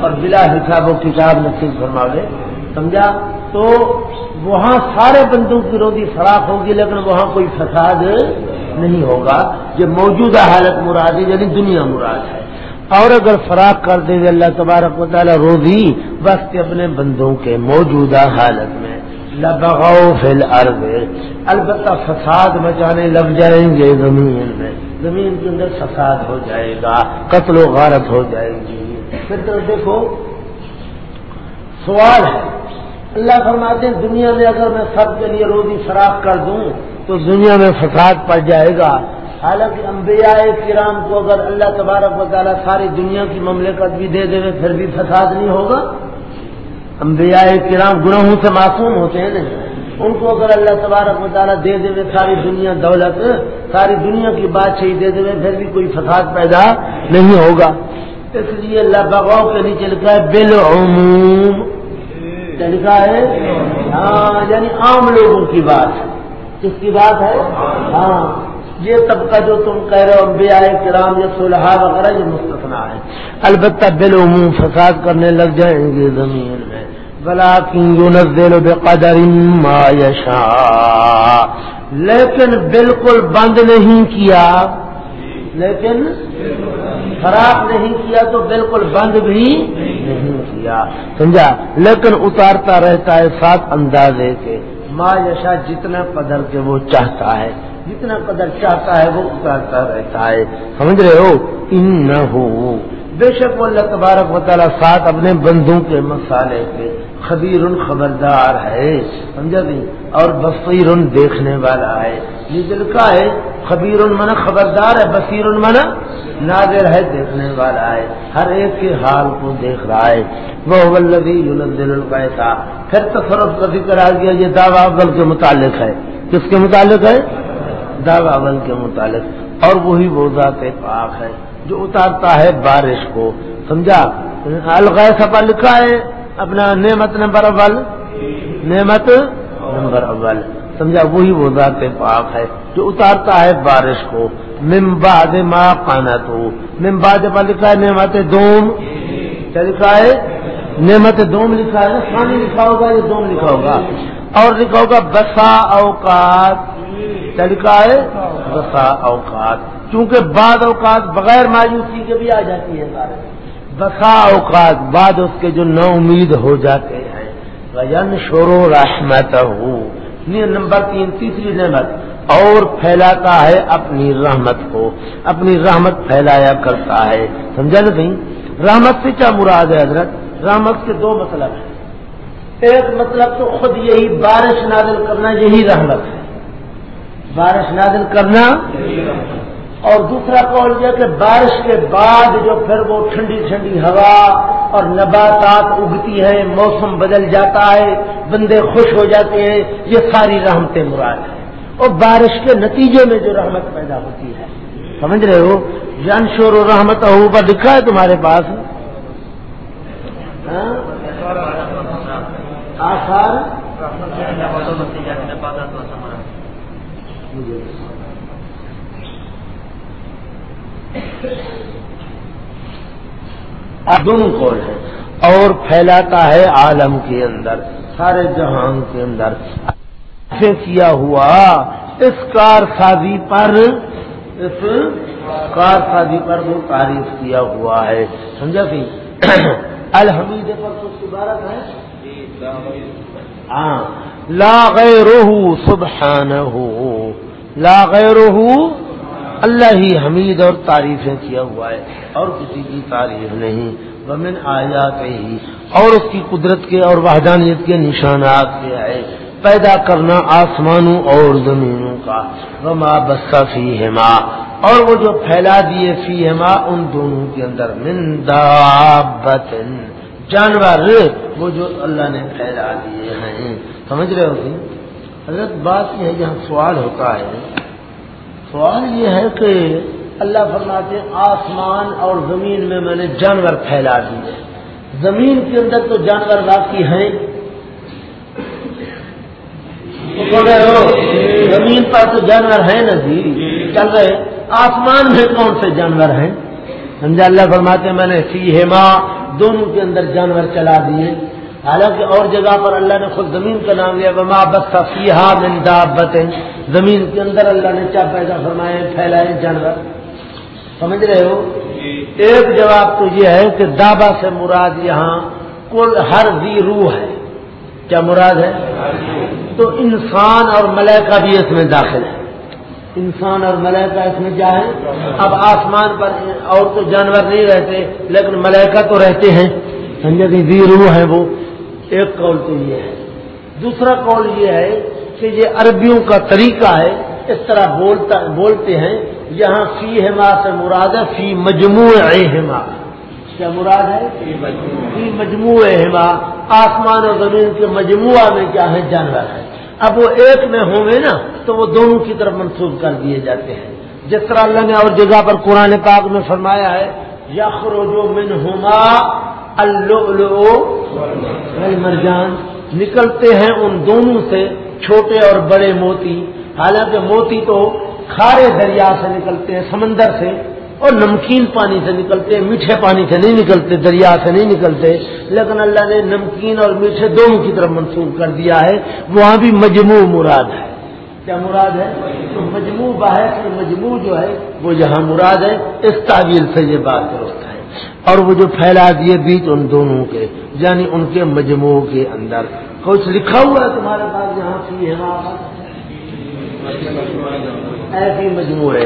اور بلا حساب و کتاب نصیب فرماوے۔ سمجھا؟ تو وہاں سارے بندوں کی روزی فراق ہوگی، لیکن وہاں کوئی فساد نہیں ہوگا، یہ موجودہ حالت مراد ہے یعنی دنیا مراد ہے۔ اور اگر فراق کر دے گا، اللہ تبارک و تعالیٰ روزی وقت اپنے بندوں کے موجودہ حالت میں۔ لبغاؤ فل عرب البتہ فساد مچانے لگ جائیں گے زمین میں۔ زمین کے اندر فساد ہو جائے گا، قتل و غارت ہو جائے گی۔ پھر تو دیکھو، سوال ہے۔ اللہ فرماتے ہیں، دنیا میں اگر میں سب کے لیے روزی فراق کر دوں تو دنیا میں فساد پڑ جائے گا۔ حالانکہ انبیاء کرام کو اگر اللہ تبارک و تعالیٰ ساری دنیا کی مملکت بھی دے دے، پھر بھی فساد نہیں ہوگا۔ انبیاء کرام گناہوں سے معصوم ہوتے ہیں نا۔ ان کو اگر اللہ تبارک و تعالیٰ دے دے، ساری دنیا دولت، ساری دنیا کی بات صحیح دے دے، پھر بھی کوئی فساد پیدا نہیں ہوگا۔ اس لیے اللہ بغاؤ کے نیچے لکھا ہے، بالعموم۔ لکھا ہے؟ ہاں یعنی عام لوگوں کی بات۔ ہے کس کی بات ہے؟ ہاں۔ یہ طبقہ جو تم کہہ رہے ہو، انبیاء کرام یا صلحہ وغیرہ، یہ مستثنا ہے۔ البتہ بالعموم فساد کرنے لگ جائیں گے زمین میں۔ بلا کیوں بے قدر ما یشا لیکن بالکل بند نہیں کیا۔ لیکن خراب نہیں کیا تو بالکل بند بھی نہیں کیا۔ سمجھا؟ لیکن اتارتا رہتا ہے سات اندازے کے۔ ما یشا جتنا قدر کے وہ چاہتا ہے، جتنا قدر چاہتا ہے وہ اتارتا رہتا ہے۔ سمجھ رہے ہو؟ ان نہ ہو بے شک وہ اللہ تبارک و تعالیٰ ساتھ اپنے بندوں کے مسالے کے خبیر خبردار ہے، سمجھا نہیں؟ اور بصیر دیکھنے والا ہے۔ یہ دل کا ہے خبیر من خبردار ہے بصیر من نادر ہے، دیکھنے والا ہے۔ ہر ایک کے حال کو دیکھ رہا ہے۔ وہ ولدی دل القیسا پھر تصرف کا ذکر آ گیا، یہ دعوی اول کے متعلق ہے۔ کس کے متعلق ہے؟ دعوی اول کے متعلق۔ اور وہی وہ ذات پاک ہے، جو اتارتا ہے بارش کو۔ سمجھا؟ الغیسا پر لکھا ہے اپنا نعمت نمبر اول۔ نعمت نمبر اول۔ سمجھا، وہی وہ ذات پاک ہے جو اتارتا ہے بارش کو۔ ممباد ماں پانا تو ممباد پر لکھا ہے نعمت دوم۔ کیا لکھا ہے؟ نعمت دوم لکھا ہے نا؟ پانی لکھا ہوگا یا دوم لکھا ہوگا؟ اور لکھا ہوگا بسا اوقات۔ کیا لکھا ہے؟ بسا اوقات۔ کیونکہ بعد اوقات بغیر مایوسی کے بھی آ جاتی ہے سارے بسا اوقات بعد اس کے جو نو امید ہو جاتے ہیں۔ وجن شورو رحمت ہو نمبر تین، تیسری نعمت۔ اور پھیلاتا ہے اپنی رحمت کو۔ اپنی رحمت پھیلایا کرتا ہے۔ سمجھا نا نہیں رحمت سے کیا مراد ہے حضرت؟ رحمت کے دو مطلب ہیں۔ ایک مطلب تو خود یہی بارش نازل کرنا یہی رحمت ہے۔ بارش نازل کرنا یہی رحمت۔ اور دوسرا قول یہ کہ بارش کے بعد جو پھر وہ ٹھنڈی ٹھنڈی ہوا اور نباتات اگتی ہیں موسم بدل جاتا ہے بندے خوش ہو جاتے ہیں یہ ساری رحمتیں مراد ہیں۔ اور بارش کے نتیجے میں جو رحمت پیدا ہوتی ہے۔ سمجھ رہے ہو؟ جن شور و رحمت اوپر دکھا ہے تمہارے پاس۔ ہاں؟ دونوں کون ہے اور پھیلاتا ہے عالم کے اندر، سارے جہان کے اندر۔ کیا ہوا؟ اس کار سازی پر، اس کار سازی پر وہ تعریف کیا ہوا ہے۔ سمجھا سی؟ الحمید پر کچھ عبارت ہے۔ ہاں۔ لا غیرہ سبحانہ۔ لا غیرہ اللہ ہی حمید اور تعریفیں کیا ہوا ہے اور کسی کی تعریف نہیں۔ ومن آیات ہی اور اس کی قدرت کے اور وحدانیت کے نشانات کے ہے پیدا کرنا آسمانوں اور زمینوں کا۔ وما بسا فی ہما اور وہ جو پھیلا دیے فی ہما ان دونوں کے اندر من دابتن جانور، وہ جو اللہ نے پھیلا دیے ہیں۔ سمجھ رہے ہو حضرت بات یہ ہے جہاں سوال ہوتا ہے سوال یہ ہے کہ اللہ فرماتے آسمان اور زمین میں میں نے جانور پھیلا دیے۔ زمین کے اندر تو جانور باقی ہیں۔ زمین پر تو جانور ہیں نا جی۔ چل رہے آسمان میں کون سے جانور ہیں؟ سمجھا اللہ فرماتے میں نے سی ہیما دونوں کے اندر جانور چلا دیے۔ حالانکہ اور جگہ پر اللہ نے خود زمین کا نام لیا بما بس فیحا من دابت زمین کے اندر اللہ نے چا پیدا فرمائے، پھیلائے جانور۔ سمجھ رہے ہو؟ ایک جواب تو یہ ہے کہ دابا سے مراد یہاں کل ہر دی روح ہے۔ کیا مراد ہے؟ تو انسان اور ملائکہ بھی اس میں داخل ہے انسان اور ملائکہ اس میں کیا ہے اب آسمان پر اور تو جانور نہیں رہتے، لیکن ملائکہ تو رہتے ہیں۔ یعنی سمجھے دی روح ہے وہ۔ ایک قول تو یہ ہے۔ دوسرا قول یہ ہے کہ یہ عربیوں کا طریقہ ہے اس طرح بولتا بولتے ہیں یہاں فی ہما سے مراد ہے فی مجموع ہما۔ کیا مراد ہے؟ فی مجموع ہما۔ آسمان اور زمین کے مجموعہ میں کیا ہے؟ جانور ہے۔ اب وہ ایک میں ہوں گے نا تو وہ دونوں کی طرف منسوخ کر دیے جاتے ہیں۔ جس طرح اللہ نے اور جگہ پر قرآن پاک میں فرمایا ہے یخرو من ہوما مرجان، نکلتے ہیں ان دونوں سے، چھوٹے اور بڑے موتی۔ حالانکہ موتی تو کھارے دریا سے نکلتے ہیں، سمندر سے، اور نمکین پانی سے نکلتے ہیں، میٹھے پانی سے نہیں نکلتے، دریا سے نہیں نکلتے۔ لیکن اللہ نے نمکین اور میٹھے دونوں کی طرف منسوخ کر دیا ہے۔ وہاں بھی مجموع مراد ہے۔ کیا مراد ہے؟ تو مجموع باہر مجموع جو ہے، وہ یہاں مراد ہے۔ اس تعبیر سے یہ بات درست ہے۔ اور وہ جو پھیلا دیے بیچ ان دونوں کے یعنی ان کے مجموع کے اندر۔ کچھ لکھا ہوا ہے تمہارے پاس یہاں کی ایسی مجموعہ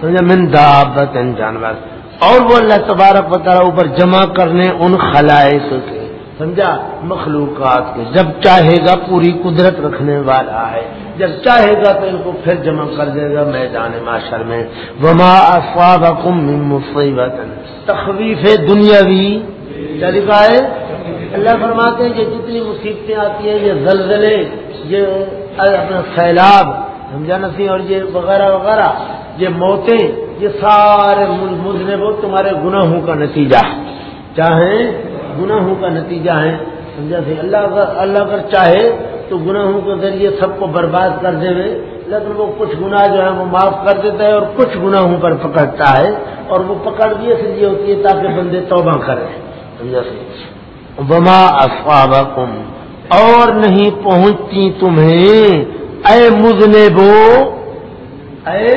سمجھا؟ من دابت جانور۔ اور وہ اللہ تبارک تعالیٰ اوپر جمع کرنے ان خلائق کے۔ سمجھا؟ مخلوقات کے۔ جب چاہے گا پوری قدرت رکھنے والا ہے۔ جب چاہے گا تو ان کو پھر جمع کر دے گا میدان معاشر میں۔ وما افواہم مصیبت۔ تخویف دنیاوی۔ طریقہ ہے؟ اللہ فرماتے ہیں یہ جتنی مصیبتیں آتی ہیں، یہ زلزلے، یہ اپنا سیلاب، سمجھا نسی اور یہ وغیرہ وغیرہ، یہ موتیں، یہ سارے مذنبوں، تمہارے گناہوں کا نتیجہ۔ چاہیں گناہوں کا نتیجہ ہے، سمجھا سی اللہ اگر اللہ اگر چاہے تو گناہوں کے ذریعے سب کو برباد کر دے لیکن وہ کچھ گنا جو ہے وہ معاف کر دیتا ہے اور کچھ گناہوں پر پکڑتا ہے اور وہ پکڑ بھی اس لیے ہوتی ہے تاکہ بندے توبہ کریں۔ سمجھا وما اور نہیں پہنچتی تمہیں۔ اے مجنے بو اے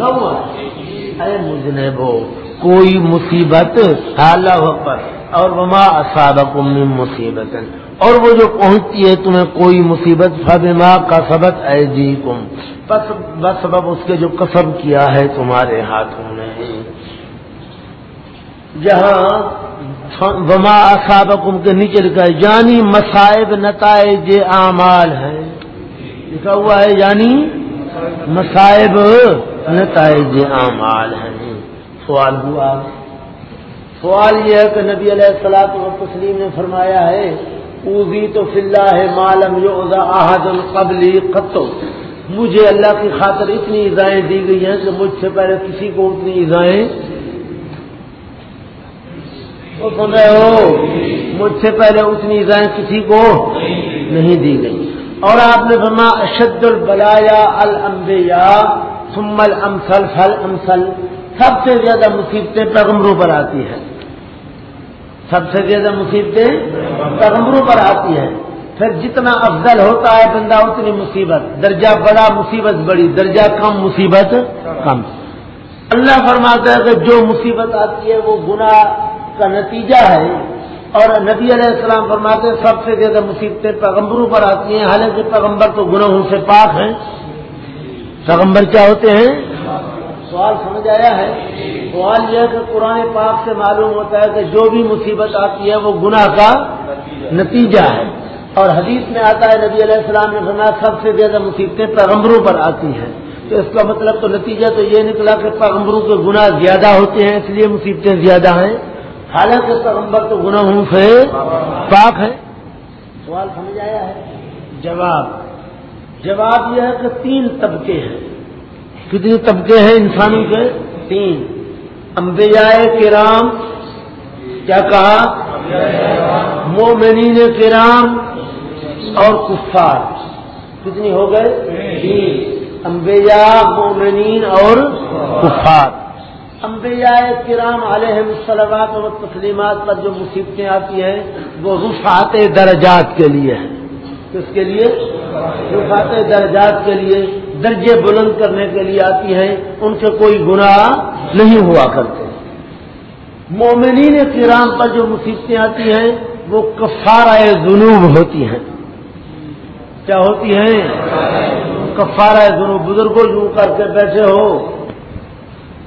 ہوا اے مجنے بو کوئی مصیبت اللہ پر اور وما اصابکم من مصیبت۔ اور وہ جو پہنچتی ہے تمہیں کوئی مصیبت، فبما کا سبق اے جی کم بس بس سبب اس کے جو قسم کیا ہے تمہارے ہاتھوں نے۔ جہاں وما اصابکم کے نیچے لکھا ہے یعنی مسائب نتائج اعمال ہے لکھا ہوا ہے یعنی مسائب نتائج اعمال ہیں۔ سوال ہوا۔ سوال یہ ہے کہ نبی علیہ السلاط و تسلیم نے فرمایا ہے اوزی تو فلّہ ہے معلوم احد القبلی قطو. مجھے اللہ کی خاطر اتنی ایزائیں دی گئی ہیں کہ مجھ سے پہلے کسی کو اتنی ایزائیں سن رہے ہو، مجھ سے پہلے اتنی ایزائیں کسی کو نہیں دی گئی۔ اور آپ نے فرما اشد البلایا الانبیاء ثم الامثل فل امسل سب سے زیادہ مصیبتیں پیغمبروں پر آتی ہیں۔ سب سے زیادہ مصیبتیں پیغمبروں پر آتی ہیں۔ پھر جتنا افضل ہوتا ہے بندہ، اتنی مصیبت۔ درجہ بڑا مصیبت بڑی، درجہ کم مصیبت کم۔ اللہ فرماتا ہے کہ جو مصیبت آتی ہے وہ گناہ کا نتیجہ ہے۔ اور نبی علیہ السلام فرماتے ہیں سب سے زیادہ مصیبتیں پیغمبروں پر آتی ہیں۔ حالانکہ پیغمبر تو گناہوں سے پاک ہیں۔ پیغمبر کیا ہوتے ہیں؟ سوال سمجھ آیا ہے؟ سوال یہ ہے کہ قرآن پاک سے معلوم ہوتا ہے کہ جو بھی مصیبت آتی ہے وہ گناہ کا نتیجہ ہے۔ اور حدیث میں آتا ہے، نبی علیہ السلام نے فرمایا، سب سے زیادہ مصیبتیں پیغمبروں پر آتی ہیں۔ تو اس کا مطلب تو نتیجہ تو یہ نکلا کہ پیغمبروں کے گناہ زیادہ ہوتے ہیں، اس لیے مصیبتیں زیادہ ہیں۔ حالانکہ پیغمبر تو گناہوں سے پاک ہے سوال سمجھ آیا ہے؟ جواب۔ جواب یہ ہے کہ تین طبقے ہیں۔ کتنے طبقے ہیں انسانوں کے؟ تین۔ انبیاء کرام، کیا کہا؟ مومنین کرام اور کفار۔ کتنی ہو گئے؟ تین۔ انبیاء، مومنین اور کفار۔ انبیاء کرام علیہ السلامات اور تسلیمات پر جو مصیبتیں آتی ہیں، وہ رفعت درجات کے لیے ہیں۔ کس کے لیے؟ رفعت درجات کے لیے۔ درجے بلند کرنے کے لیے آتی ہیں، ان سے کوئی گناہ نہیں ہوا کرتے۔ مومنین کرام پر جو مصیبتیں آتی ہیں، وہ کفارہ جنوب ہوتی ہیں۔ کیا ہوتی ہیں؟ کفارہ جنوب بزرگوں، یوں کر کے بیٹھے ہو۔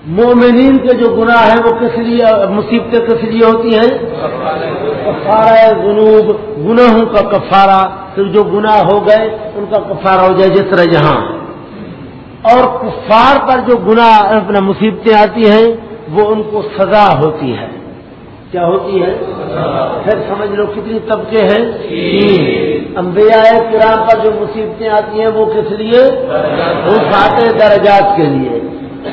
مومنین کے جو گناہ ہیں، وہ کس لیے، مصیبتیں کس لیے ہوتی ہیں؟ کفارہ جنوب گناہوں کا کفارہ۔ پھر جو گناہ ہو گئے، ان کا کفارہ ہو جائے جس طرح جہاں اور کفار پر جو گناہ اپنا مصیبتیں آتی ہیں، وہ ان کو سزا ہوتی ہے۔ کیا ہوتی ہے؟ پھر سمجھ لو کتنی طبقے ہیں۔ انبیاء کرام پر جو مصیبتیں آتی ہیں، وہ کس لیے؟ وہ فاتح درجات کے لیے۔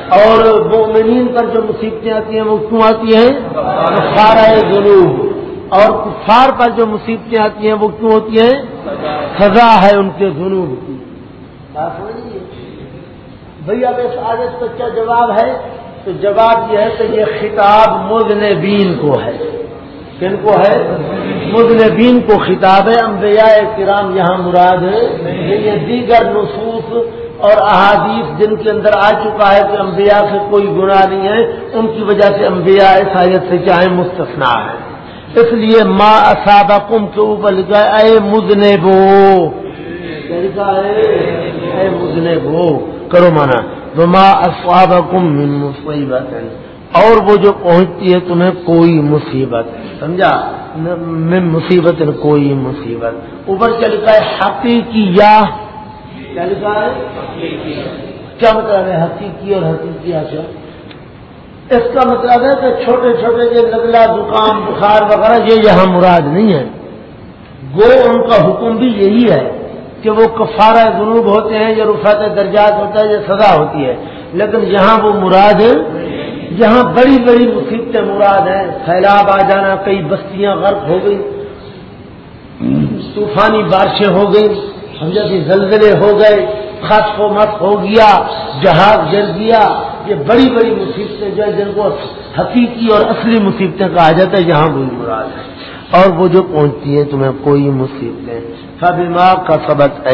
اور مومنین پر جو مصیبتیں آتی ہیں، وہ کیوں آتی ہیں؟ کفار جنوب اور کفار پر جو مصیبتیں آتی ہیں، وہ کیوں ہوتی ہیں؟ سزا ہے ان کے جنوب کی۔ بھئی اب اس عادت کا کیا جواب ہے؟ تو جواب یہ ہے کہ یہ خطاب مدنبین کو ہے۔ کن کو ہے؟ مدنبین کو خطاب ہے۔ انبیاء کرام یہاں مراد ہے یہ دیگر نصوص اور احادیث جن کے اندر آ چکا ہے کہ انبیاء سے کوئی گناہ نہیں ہے، ان کی وجہ سے انبیاء اس آیت سے چاہے مستثنا ہے اس لیے ماں اصابہ کم کے اوپر لکھا ہے، اے مدنے بو لکھا ہے؟ اے مدنے بو کرو مانا۔ من مصیبت اور وہ جو پہنچتی ہے تمہیں کوئی مصیبت۔ سمجھا؟ میں مصیبت کوئی مصیبت۔ اوپر کیا لکھا ہے؟ حقیقی یا کیا لکھا ہے؟ کیا مطلب ہے حقیقی اور حقیقی آشا اس کا مطلب ہے کہ چھوٹے چھوٹے جو لگلا زکام، بخار وغیرہ، یہ یہاں مراد نہیں ہے۔ گو ان کا حکم بھی یہی ہے۔ کہ وہ کفارہ جنوب ہوتے ہیں، یا رفات درجات ہوتا ہے، یا سزا ہوتی ہے۔ لیکن یہاں وہ مراد یہاں بڑی بڑی مصیبتیں مراد ہیں۔ سیلاب آ جانا، کئی بستیاں غرق ہو گئی طوفانی بارشیں ہو گئی سمجھا کہ زلزلے ہو گئے خط و مت ہو گیا، جہاز گر گیا۔ یہ بڑی بڑی مصیبتیں جو ہے جن کو حقیقی اور اصلی مصیبتیں کہا جاتا ہے، یہاں وہی مراد ہے اور وہ جو پہنچتی ہے تمہیں کوئی مصیبتیں سب ماں کا سبق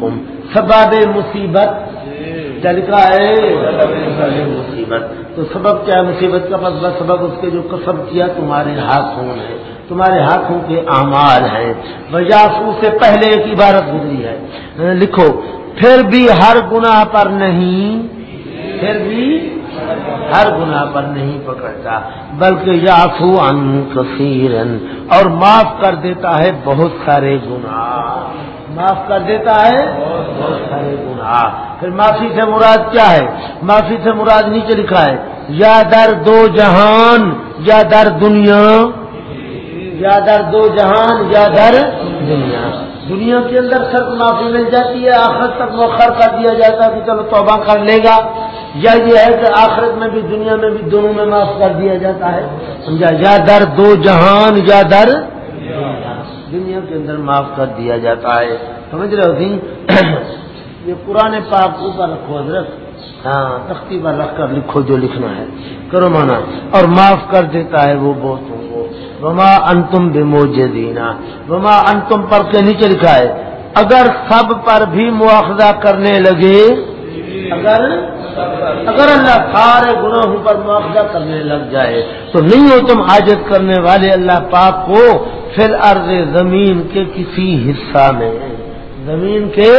کم مصیبت، چل کا ہے؟ مصیبت تو سبب کیا مصیبت کا مطلب سبب اس کے جو کسب کیا تمہارے ہاتھوں نے، تمہارے ہاتھوں کے اعمال ہیں۔ وجاسو سے پہلے ایک عبارت گزری ہے۔ لکھو، پھر بھی ہر گناہ پر نہیں، پھر بھی ہر گناہ پر نہیں پکڑتا، بلکہ یافو ان کثیر اور معاف کر دیتا ہے بہت سارے گناہ۔ معاف کر دیتا ہے بہت سارے گناہ۔ پھر معافی سے مراد کیا ہے؟ معافی سے مراد نیچے لکھا ہے، یا در دو جہان، یا در دنیا۔ یا در دو جہان، یا در دنیا۔ دنیا کے اندر سر معافی مل جاتی ہے، آخرت تک مؤخر کر دیا جاتا ہے کہ چلو توبہ کر لے گا۔ یا یہ ہے کہ آخرت میں بھی، دنیا میں بھی دونوں میں معاف کر دیا جاتا ہے۔ سمجھا؟ یا در دو جہان، یا در دنیا کے اندر معاف کر دیا جاتا ہے۔ سمجھ رہے ہو یہ پرانے پاک اوپر رکھو حضرت۔ ہاں تختی پر رکھ کر لکھو جو لکھنا ہے۔ کرو مانا۔ اور معاف کر دیتا ہے وہ بہت وما انتم بے دینا وما انتم پر کے نیچے لکھا ہے۔ اگر سب پر بھی مواخذہ کرنے لگے، اگر اگر اللہ سارے گناہوں پر معاوضہ کرنے لگ جائے، تو نہیں ہو تم حاجت کرنے والے اللہ پاک کو پھر عرض زمین کے کسی حصہ میں۔ زمین کے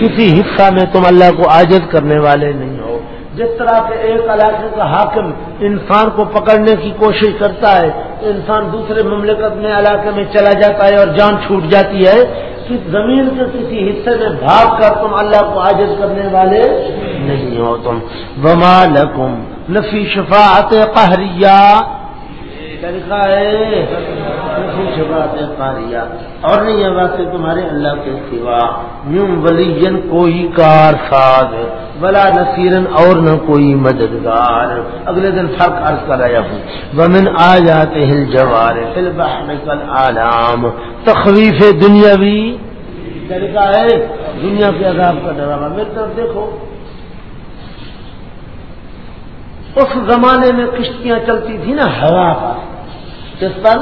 کسی حصہ میں تم اللہ کو عاجت کرنے والے نہیں ہو۔ جس طرح سے ایک علاقے کا حاکم انسان کو پکڑنے کی کوشش کرتا ہے انسان دوسرے مملکت میں، علاقے میں چلا جاتا ہے اور جان چھوٹ جاتی ہے، کہ زمین کے کسی حصے میں بھاگ کر تم اللہ کو عاجز کرنے والے نہیں ہو تم۔ وما لکم نفی شفاعت قہریہ طریقہ ہے۔ اور نہیں ہے واسطے تمہارے اللہ کے سوا۔ یوں ولی کوئی کار ساز، بلا نصیرن اور نہ کوئی مددگار۔ اگلے دن فرق عرض کر رہا ہوں۔ ومن آ جاتے ہیں جوار فل کل آلام تخویف دنیاوی۔ طریقہ ہے۔ دنیا کے عذاب کا ڈراوا۔ میری طرف دیکھو۔ اس زمانے میں کشتیاں چلتی تھی نا، ہوا پر۔ کس پر؟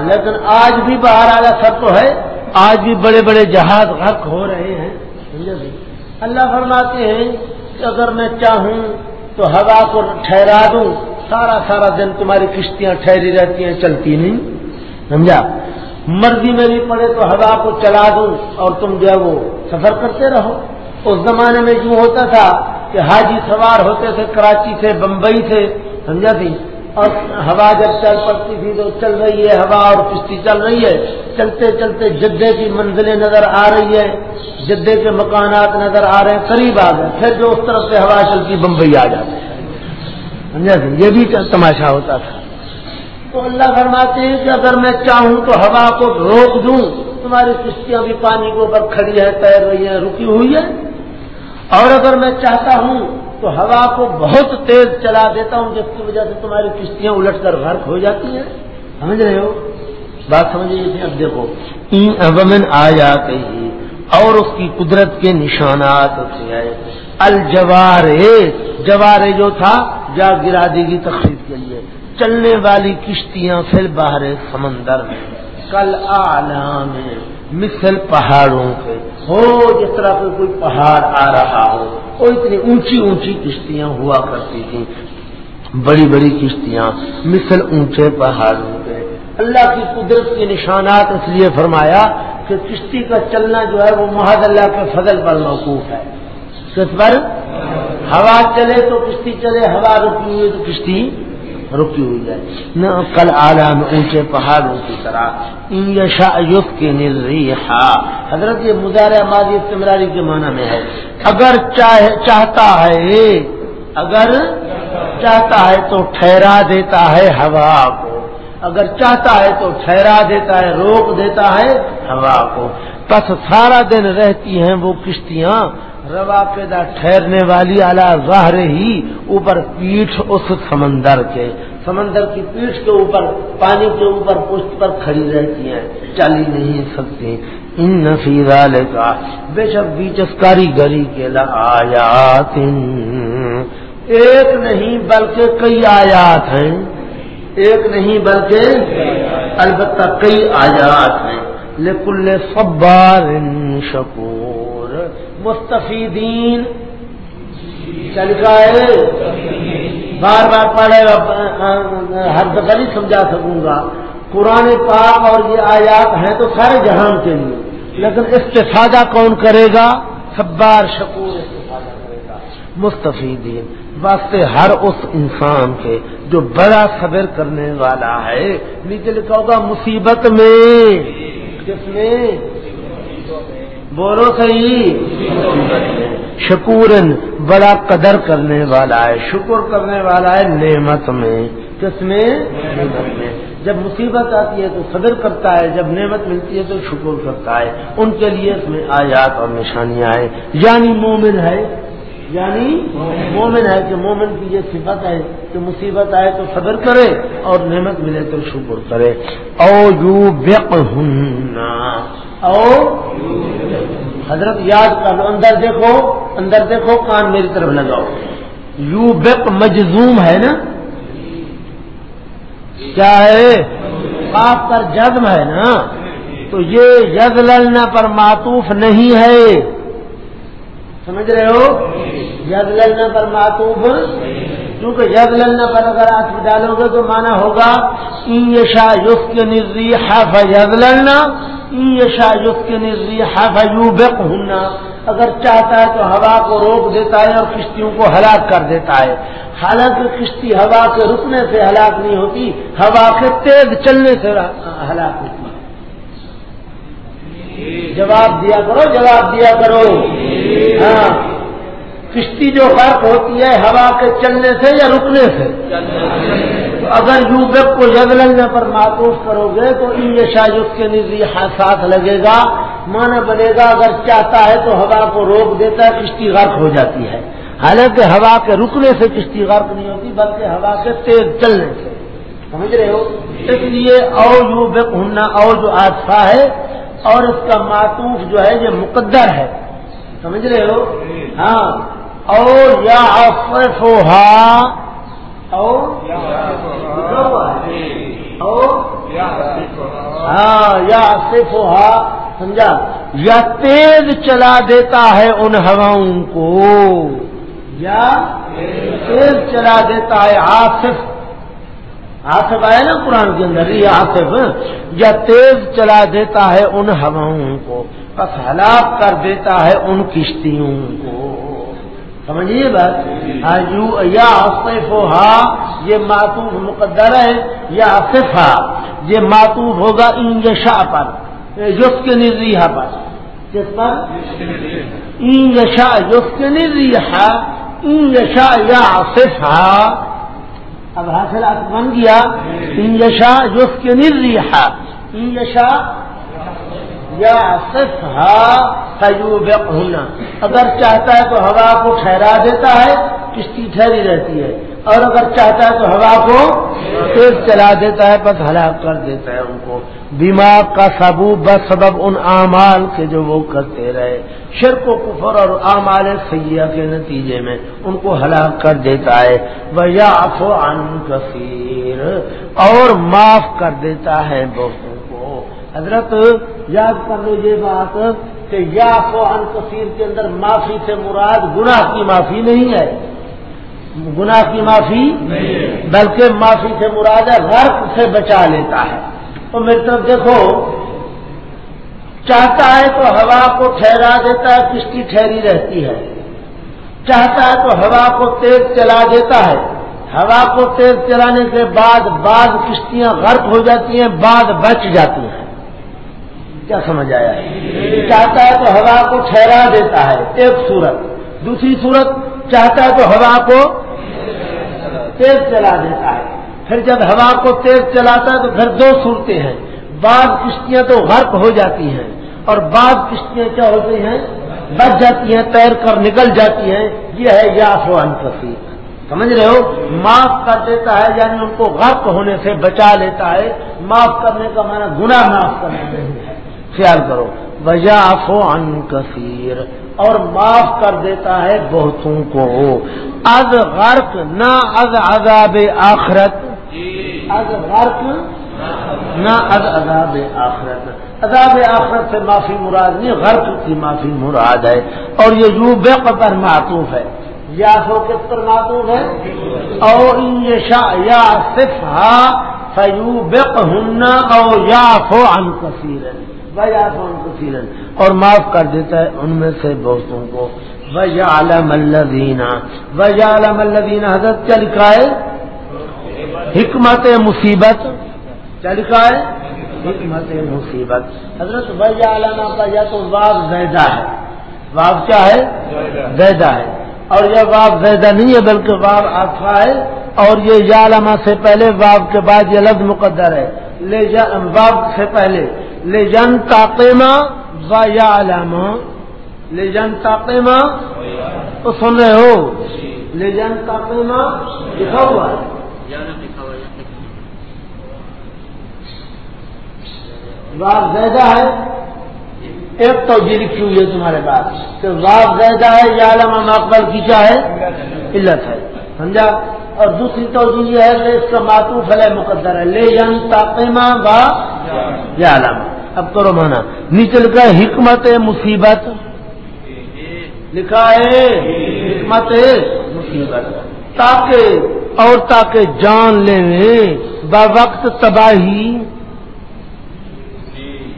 لیکن آج بھی باہر آیا سب تو ہے۔ آج بھی بڑے بڑے جہاز غرق ہو رہے ہیں۔ اللہ فرماتے ہیں کہ اگر میں چاہوں تو ہوا کو ٹھہرا دوں۔ سارا سارا دن تمہاری کشتیاں ٹھہری رہتی ہیں، چلتی نہیں۔ سمجھا؟ مرضی میں بھی پڑے تو ہوا کو چلا دوں اور تم جو ہے وہ سفر کرتے رہو۔ اس زمانے میں یوں ہوتا تھا کہ حاجی سوار ہوتے تھے، کراچی سے بمبئی سے سمجھا تھی؟ اور ہوا جب چل پڑتی تھی تو چل رہی ہے ہوا اور کشتی چل رہی ہے۔ چلتے چلتے جدے کی منزلیں نظر آ رہی ہے جدے کے مکانات نظر آ رہے ہیں، قریب آ گئے۔ پھر جو اس طرف سے ہوا چلتی، بمبئی آ جاتے سمجھا تھی؟ یہ بھی تماشا ہوتا تھا۔ تو اللہ فرماتے ہیں کہ اگر میں چاہوں تو ہوا کو روک دوں۔ تمہاری کشتیاں بھی پانی کے اوپر کھڑی ہے، تیر رہی ہیں رکی ہوئی ہے۔ اور اگر میں چاہتا ہوں تو ہوا کو بہت تیز چلا دیتا ہوں، جس کی وجہ سے تمہاری کشتیاں الٹ کر غرق ہو جاتی ہیں۔ سمجھ رہے ہو؟ بات سمجھیے اب دیکھو امن آ جاتے ہی اور اس کی قدرت کے نشانات الجوار جوارے جو تھا، جا گرا دے گی تقریب کے لیے۔ چلنے والی کشتیاں پھر باہر سمندر میں۔ کل آلام مثل پہاڑوں کے ہو، جس طرح پہ کوئی پہاڑ آ رہا ہو۔ وہ اتنی اونچی اونچی کشتیاں ہوا کرتی تھیں۔ بڑی بڑی کشتیاں، مثل اونچے پہاڑوں پہ۔ اللہ کی قدرت کے نشانات اس لیے فرمایا کہ کشتی کا چلنا جو ہے وہ محض اللہ کے فضل پر موقوف ہے۔ کس پر؟ ہوا چلے تو کشتی چلے، ہوا رکی ہوئی تو کشتی رکی ہوئی ہے۔ نہ کل عالم اونچے پہاڑوں کی طرح۔ کے نل حضرت یہ مظاہرہ ماضی تمراری کے معنی میں ہے۔ اگر چاہتا ہے، اگر چاہتا ہے تو ٹھہرا دیتا ہے ہوا کو۔ اگر چاہتا ہے تو ٹھہرا دیتا ہے، روک دیتا ہے ہوا کو۔ بس سارا دن رہتی ہیں وہ کشتیاں۔ روا پیدا ٹھہرنے والی اعلیٰ ظاہر ہی اوپر پیٹھ اس سمندر کے، سمندر کی پیٹھ کے اوپر، پانی کے اوپر پشت پر کھڑی رہتی ہیں چل ہی نہیں سکتی۔ ان نفیرا کا بے شک بیچس کاریگری کے آیات ایک نہیں بلکہ کئی آیات ہیں۔ ایک نہیں بلکہ البتہ کئی آیات ہیں۔ لکل صبار شکور۔ مستفیدین۔ چل ہے بار بار پڑھے ہر دفعہ نہیں سمجھا سکوں گا۔ قرآن پاک اور یہ آیات ہیں تو سارے جہان کے لیے۔ لیکن استفادہ کون کرے گا؟ صبار شکور استفادہ کرے گا۔ مستفیدین۔ واسطے ہر اس انسان کے جو بڑا صبر کرنے والا ہے، نیچے لکھا ہوگا مصیبت میں۔ کس میں؟ بولو صحیح۔ شکورن بڑا قدر کرنے والا ہے، شکر کرنے والا ہے نعمت میں۔ کس میں؟ نعمت میں جب مصیبت آتی ہے تو صبر کرتا ہے، جب نعمت ملتی ہے تو شکر کرتا ہے۔ ان کے لیے اس میں آیات اور نشانیاں ہیں۔ یعنی مومن ہے یعنی مومن ہے کہ مومن کی یہ صفت ہے کہ مصیبت آئے تو صبر کرے اور نعمت ملے تو شکر کرے۔ او یو بیک او حضرت یاد کر لو، اندر دیکھو اندر دیکھو، کان میری طرف لگاؤ۔ یو بیک مجزوم ہے نا؟ کیا ہے؟ آپ پر جزم ہے نا؟ تو یہ یز لڑنا پر معطوف نہیں ہے۔ سمجھ رہے ہو؟ ید لڑنا پر معطوف، کیونکہ ید لڑنا پر اگر آپ ڈالو گے تو مانا ہوگا ایشا یوس کے نزی حف ید لڑنا ہونا اگر چاہتا ہے تو ہوا کو روک دیتا ہے اور کشتیوں کو ہلاک کر دیتا ہے۔ حالانکہ کشتی ہوا کے رکنے سے ہلاک نہیں ہوتی، ہوا کے تیز چلنے سے ہلاک ہوتی جواب دیا کرو، جواب دیا کرو۔ ہاں۔ کشتی جو غرق ہوتی ہے، ہوا کے چلنے سے یا رکنے سے؟ اگر یو کو جگ لگنے پر معطوف کرو گے تو ان شاید کے نزی ساتھ لگے گا۔ مانا بنے گا اگر چاہتا ہے تو ہوا کو روک دیتا ہے، کشتی غرق ہو جاتی ہے۔ حالانکہ ہوا کے رکنے سے کشتی غرق نہیں ہوتی، بلکہ ہوا کے تیز چلنے سے۔ سمجھ رہے ہو؟ اس لیے او یو بیک ہونا او جو آدفا ہے، اور اس کا معطوف جو ہے، یہ مقدر ہے۔ سمجھ رہے ہو؟ ہاں۔ اور یا ہاں یا صرف سمجھا؟ یا تیز چلا دیتا ہے ان ہواؤں کو۔ یا تیز چلا دیتا ہے آصف آصف آئے نا قرآن کے اندر؟ یہ آصف یا تیز چلا دیتا ہے ان ہواؤں کو۔ بس ہلاک کر دیتا ہے ان کشتیوں کو۔ سمجھیے بات؟ ہاں یا آصف ہا یہ ماتوف مقدر ہے، یا آصف ہا یہ ماتوف ہوگا ان یشا پر یس کے نریحا پر۔ کس پر؟ این یشا یس کے نریحا این یا آصف ہا اب حاصل بن گیا۔ ان یشا یوس کے نریحا انجشا یا ہونا اگر چاہتا ہے تو ہوا کو ٹھہرا دیتا ہے، کشتی ٹھہری رہتی ہے۔ اور اگر چاہتا ہے تو ہوا کو تیز چلا دیتا ہے، بس ہلاک کر دیتا ہے ان کو۔ دماغ کا سبوب بس سبب ان اعمال کے جو وہ کرتے رہے۔ شرک و کفر اور اعمال سیاح کے نتیجے میں ان کو ہلاک کر دیتا ہے۔ وہ یا ان کثیر۔ اور معاف کر دیتا ہے بہتوں حضرت یاد کر لو یہ بات کہ یا ان کثیر کے اندر معافی سے مراد گناہ کی معافی نہیں ہے۔ گناہ کی معافی بلکہ معافی سے مراد ہے غرق سے بچا لیتا ہے۔ تو میری طرف دیکھو چاہتا ہے تو ہوا کو ٹھہرا دیتا ہے کشتی ٹھہری رہتی ہے۔ چاہتا ہے تو ہوا کو تیز چلا دیتا ہے۔ ہوا کو تیز چلانے کے بعد بعض کشتیاں غرق ہو جاتی ہیں بعد بچ جاتی ہیں۔ کیا سمجھ آیا؟ چاہتا ہے تو ہوا کو ٹھہرا دیتا ہے، ایک صورت۔ دوسری صورت، چاہتا ہے تو ہوا کو تیز چلا دیتا ہے۔ پھر جب ہوا کو تیز چلاتا ہے تو پھر دو صورتیں ہیں۔ بعض کشتیاں تو غرق ہو جاتی ہیں اور بعض کشتیاں کیا ہوتی ہیں؟ بچ جاتی ہیں، تیر کر نکل جاتی ہیں۔ یہ ہے یا ان کثیر سمجھ رہے ہو؟ معاف کر دیتا ہے یعنی ان کو غرق ہونے سے بچا لیتا ہے۔ معاف کرنے کا معنی گناہ معاف کرنا نہیں ہے خیال کرو۔ وجہ ان کثیر اور معاف کر دیتا ہے بہتوں کو۔ از غرق نہ از عذاب آخرت۔ از غرق نہ از عذاب آخرت۔ عذاب آخرت سے معافی مراد نہیں غرق کی معافی مراد ہے۔ اور یہ یو بے پر معطوف ہے۔ یا سو کس پر معطوف ہے؟ اور یا صف ہا فیو بک ہننا اور یا فو ان کثیر کثیر اور معاف کر دیتا ہے ان میں سے بہتوں کو۔ وجہ عالم اللہ وجہ عالم اللہ حضرت کیا لکھا ہے حکمت مصیبت۔ کیا لکھا ہے حکمت مصیبت۔ حضرت وجہ علامہ کا یا تو واب زیدہ ہے۔ واب کیا ہے؟ زیدہ ہے۔ اور یہ واب زیدہ نہیں ہے بلکہ واب آفا ہے۔ اور یہ یا علامہ سے پہلے واب کے بعد یہ لفظ مقدر ہے۔ لے جا واب سے پہلے۔ لے جن تاقیمہ و یا علامہ لے جن تو سن رہے ہو؟ لے جن لکھا ہوا ہے۔ واب زیدہ ہے؟ ایک تو جی لکھی ہوئی ہے تمہارے پاس کہ واپ زیادہ ہے یا علامہ مقبل کی کیا ہے؟ علت ہے۔ سمجھا؟ اور دوسری توجہ یہ ہے کہ اس کا ماتوف ہے مقدر ہے۔ لے جن تاقیمہ با یا علامہ اب کرو مانا. نیچے لکھا ہے حکمت مصیبت. لکھا ہے حکمت مصیبت. تاکہ اور تاکہ جان لے با وقت تباہی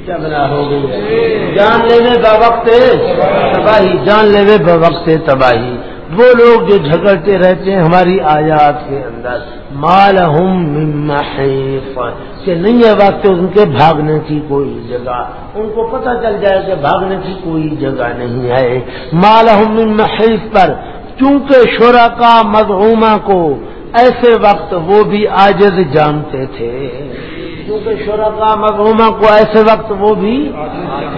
کیا بنا ہو گئی. جان لینے کا وقت تباہی، جان لینے کا وقت تباہی. وہ لوگ جو جھگڑتے رہتے ہیں ہماری آیات کے اندر مال ہوں کہ نہیں ہے وقت ان کے بھاگنے کی کوئی جگہ۔ ان کو پتہ چل جائے کہ بھاگنے کی کوئی جگہ نہیں ہے۔ مال محیف پر، چونکہ شورا کا کو ایسے وقت وہ بھی آجز جانتے تھے۔ کیونکہ شورا کا مغروما کو ایسے وقت وہ بھی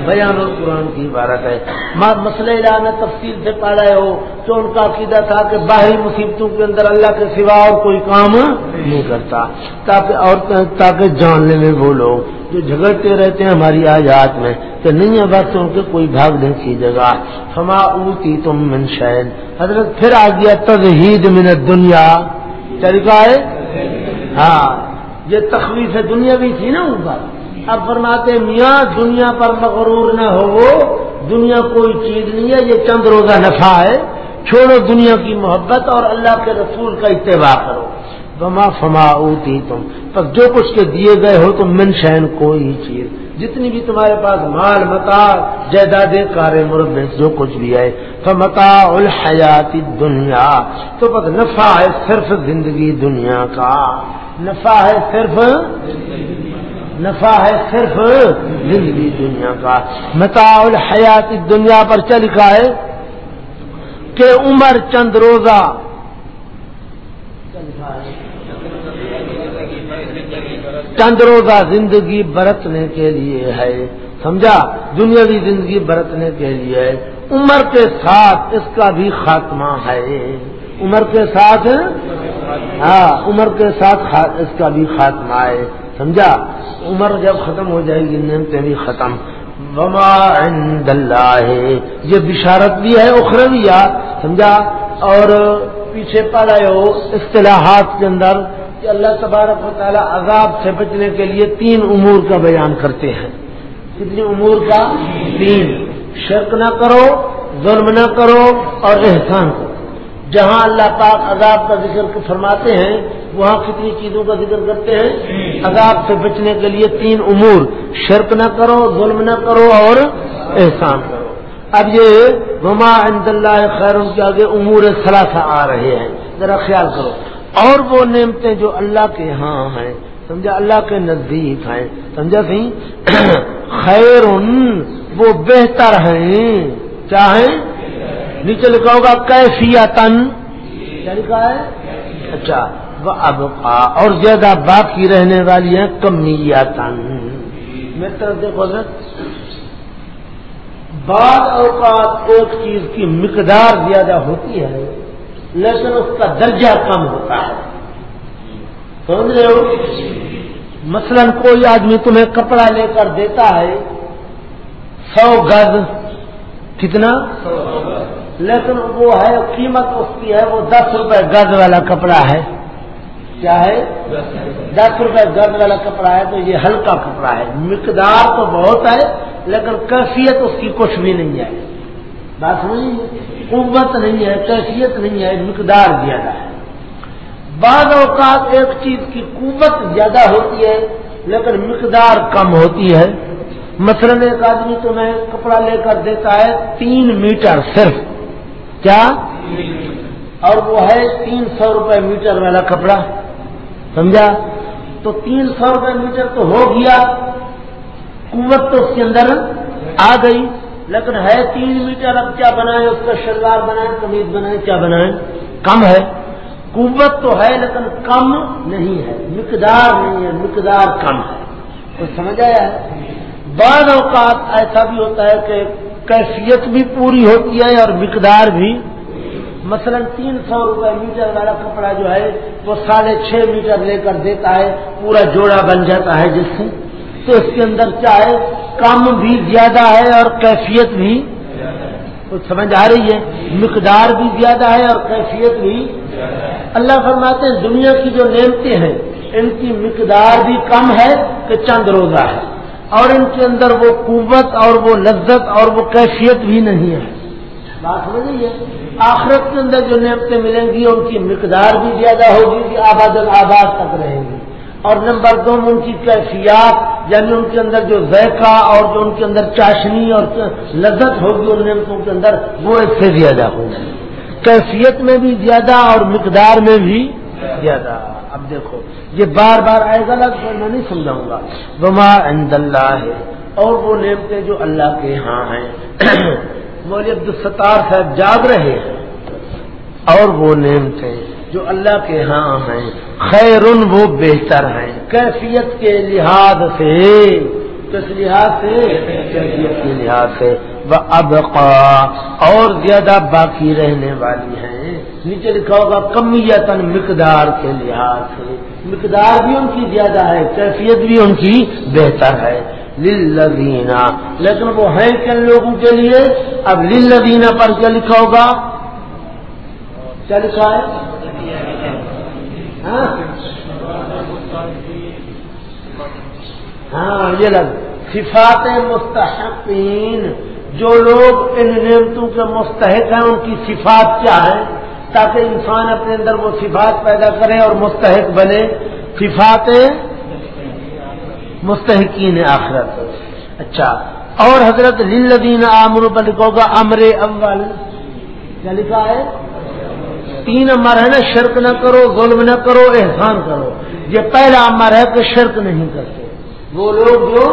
بیان اور قرآن کی عبارت ہے۔ مسئلہ علاج تفصیل سے پڑھا ہو تو ان کا عقیدہ تھا کہ باہری مصیبتوں کے اندر اللہ کے سوا اور کوئی کام نہیں کرتا۔ تاکہ اور تاکہ جاننے میں وہ لوگ جو جھگڑتے رہتے ہیں ہماری آیات میں کہ نہیں ہے وقت ان کے کوئی بھاگنے کی جگہ۔ فما اوتی تم من شین حضرت پھر آ گیا تزہید من دنیا طریقہ ہے؟ ہاں۔ یہ تخویف دنیا بھی تھی نا اوپر اب فرماتے میاں، دنیا پر مغرور نہ ہو، دنیا کوئی چیز نہیں ہے، یہ چند روزہ نفع ہے۔ چھوڑو دنیا کی محبت اور اللہ کے رسول کا اتباع کرو۔ بما فما اوتی تم پر جو کچھ کے دیے گئے ہو، تم من شہن کوئی چیز۔ جتنی بھی تمہارے پاس مال، متا جائیداد کار مرب جو کچھ بھی ہے۔ فمتا الحیات دنیا تو بس نفع ہے صرف زندگی دنیا کا۔ نفع ہے صرف نفع ہے صرف زندگی دنیا کا۔ متا الحیات دنیا پر چل کا ہے کہ عمر چند روزہ چند روزہ زندگی برتنے کے لیے ہے۔ سمجھا؟ دنیاوی زندگی برتنے کے لیے ہے۔ عمر کے ساتھ اس کا بھی خاتمہ ہے۔ عمر کے ساتھ ہاں عمر کے ساتھ اس کا بھی خاتمہ ہے، سمجھا؟ عمر جب ختم ہو جائے گی نعمتیں بھی ختم۔ وما عند اللہ ہے یہ بشارت بھی ہے اخرویہ سمجھا؟ اور پیچھے پڑ رہے ہو اصطلاحات کے اندر کہ اللہ تبارک و تعالیٰ عذاب سے بچنے کے لیے تین امور کا بیان کرتے ہیں۔ کتنی امور کا؟ تین۔ شرک نہ کرو، ظلم نہ کرو اور احسان کرو۔ جہاں اللہ پاک عذاب کا ذکر فرماتے ہیں، وہاں کتنی چیزوں کا ذکر کرتے ہیں۔ عذاب سے بچنے کے لیے تین امور، شرک نہ کرو، ظلم نہ کرو اور احسان کرو۔ اب یہ وما عند اللہ خیر ان کے آگے امور ثلاثہ آ رہے ہیں۔ ذرا خیال کرو۔ اور وہ نعمتیں جو اللہ کے ہاں ہیں، سمجھا اللہ کے نزدیک ہیں۔ سمجھا سی خیر وہ بہتر ہیں، چاہیں نیچے لکھا ہوگا کیفیتن کیا لکھا ہے؟ اچھا وہ اب اور زیادہ باقی رہنے والی ہیں کمیتن میری طرف دیکھو سر بعض اوقات ایک چیز کی مقدار زیادہ ہوتی ہے لیکن اس کا درجہ کم ہوتا ہے۔ سمجھ رہے ہو؟ مثلا کوئی آدمی تمہیں کپڑا لے کر دیتا ہے سو گز۔ کتنا؟ لیکن وہ ہے، قیمت اس کی ہے، وہ دس روپے گز والا کپڑا ہے۔ کیا ہے؟ دس روپے گز والا کپڑا ہے تو یہ ہلکا کپڑا ہے۔ مقدار تو بہت ہے، لیکن کیفیت اس کی کچھ بھی نہیں ہے۔ بات سمجھ قوت نہیں ہے، کیفیت نہیں ہے، مقدار زیادہ ہے۔ بعض اوقات ایک چیز کی قوت زیادہ ہوتی ہے، لیکن مقدار کم ہوتی ہے۔ مثلاً ایک آدمی تمہیں کپڑا لے کر دیتا ہے تین میٹر صرف۔ کیا؟ اور وہ ہے تین سو روپے میٹر والا کپڑا۔ سمجھا؟ تو تین سو روپے میٹر تو ہو گیا۔ قوت تو اس کے اندر آ گئی۔ لیکن ہے تین میٹر، اب کیا بنائے؟ اس کا شلوار بنائے، قمیض بنائے، کیا بنائے؟ کم ہے۔ قوت تو ہے لیکن کم نہیں ہے۔ مقدار نہیں ہے، مقدار کم ہے۔ تو سمجھ آیا؟ ہے بعض اوقات ایسا بھی ہوتا ہے کہ کیفیت بھی پوری ہوتی ہے اور مقدار بھی۔ مثلا تین سو روپے میٹر والا کپڑا جو ہے، وہ ساڑھے چھ میٹر لے کر دیتا ہے، پورا جوڑا بن جاتا ہے جس سے۔ تو اس کے اندر چاہے کم بھی زیادہ ہے اور کیفیت بھی۔ کچھ سمجھ آ رہی ہے؟ مقدار بھی زیادہ ہے اور کیفیت بھی۔ اللہ فرماتے ہیں، دنیا کی جو نعمتیں ہیں، ان کی مقدار بھی کم ہے کہ چند روزہ ہے۔ اور ان کے اندر وہ قوت اور وہ لذت اور وہ کیفیت بھی نہیں ہے۔ بات سمجھ رہی ہے؟ آخرت کے اندر جو نعمتیں ملیں گی، ان کی مقدار بھی زیادہ ہوگی کہ آباد آباد تک رہیں گی۔ اور نمبر دو، ان کی کیفیات یعنی ان کے اندر جو ذائقہ اور جو ان کے اندر چاشنی اور لذت ہوگی، ان نعمتوں کے اندر وہ اس سے زیادہ ہوگی۔ کیفیت میں بھی زیادہ اور مقدار میں بھی زیادہ۔ اب دیکھو یہ بار بار آئے گا لگ میں نہیں سمجھاؤں گا۔ وما عند اللہ ہے۔ اور وہ نعمتیں جو اللہ کے ہاں ہیں۔ مولوی عبد الستار صاحب جاگ رہے ہیں۔ اور وہ نعمتیں جو اللہ کے ہاں ہیں۔ خیر وہ بہتر ہیں۔ کیفیت کے لحاظ سے، کس لحاظ سے؟ کیفیت کے لحاظ سے۔ وہ اور زیادہ باقی رہنے والی ہیں۔ نیچے لکھا ہوگا کمیتن مقدار کے لحاظ سے۔ مقدار بھی ان کی زیادہ ہے، کیفیت بھی ان کی بہتر ہے۔ للذینہ لیکن وہ ہیں کن لوگوں کے لیے؟ اب للذینہ پر کیا لکھا ہوگا؟ کیا لکھا ہے؟ ہاں؟, ہاں، یہ لگ صفات مستحقین۔ جو لوگ ان نعمتوں کے مستحق ہیں، ان کی صفات کیا ہے تاکہ انسان اپنے اندر وہ صفات پیدا کرے اور مستحق بنے۔ صفات مستحقین آخرت۔ اچھا اور حضرت للذین عامر پر لکھو گا امر اول۔ کیا لکھا ہے؟ تین امر ہے نا، شرک نہ کرو، ظلم نہ کرو، احسان کرو۔ یہ پہلا امر ہے کہ شرک نہیں کرتے۔ وہ لوگ جو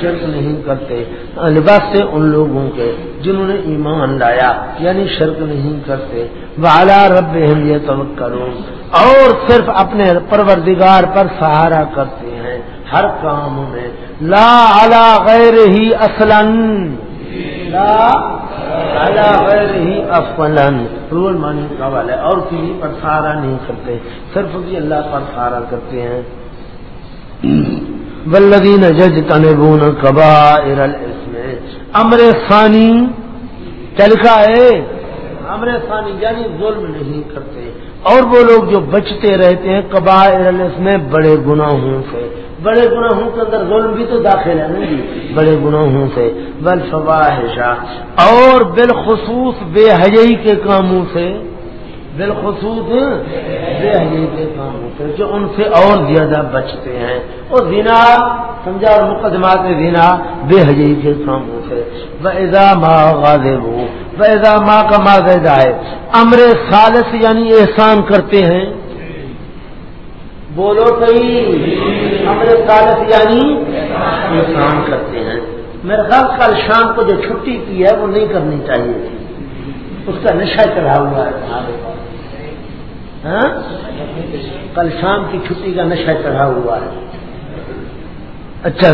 شرک نہیں کرتے الباس سے ان لوگوں کے جنہوں نے ایمان لایا یعنی شرک نہیں کرتے۔ والا رب یہ تو کرو اور صرف اپنے پروردگار پر سہارا کرتے ہیں ہر کام میں۔ لا الا غیر ہی اصلن لا غیر ہی افلن رول مانی کا والا اور کسی پر سہارا نہیں کرتے۔ صرف بھی اللہ پر سہارا کرتے ہیں۔ بلدین جج تنبون کبا ارل امر ثانی چلکا ہے؟ امر ثانی یعنی ظلم نہیں کرتے۔ اور وہ لوگ جو بچتے رہتے ہیں کبا ارل میں بڑے گناہوں سے۔ بڑے گناہوں کے اندر ظلم بھی تو داخل ہے نہیں جی؟ بڑے گناہوں سے۔ بل فواہشا اور بالخصوص بے حجی کے کاموں سے۔ بالخصوص بے حجی کے کاموں سے جو ان سے اور زیادہ بچتے ہیں۔ اور زنا، سمجھا، اور مقدمات میں زنا بے حجی کے کاموں سے بزا ماں غازب بزا ماں کا ماں ہے۔ امر سالس یعنی احسان کرتے ہیں۔ بولو صحیح۔ ہم نے یعنی کام کرتے ہیں۔ میرے خیال کل شام کو جو چھٹی کی ہے، وہ نہیں کرنی چاہیے تھی۔ اس کا نشہ چڑھا ہوا ہے۔ ہمارے پاس ہاں؟ کل شام کی چھٹی کا نشہ چڑھا ہوا ہے۔ اچھا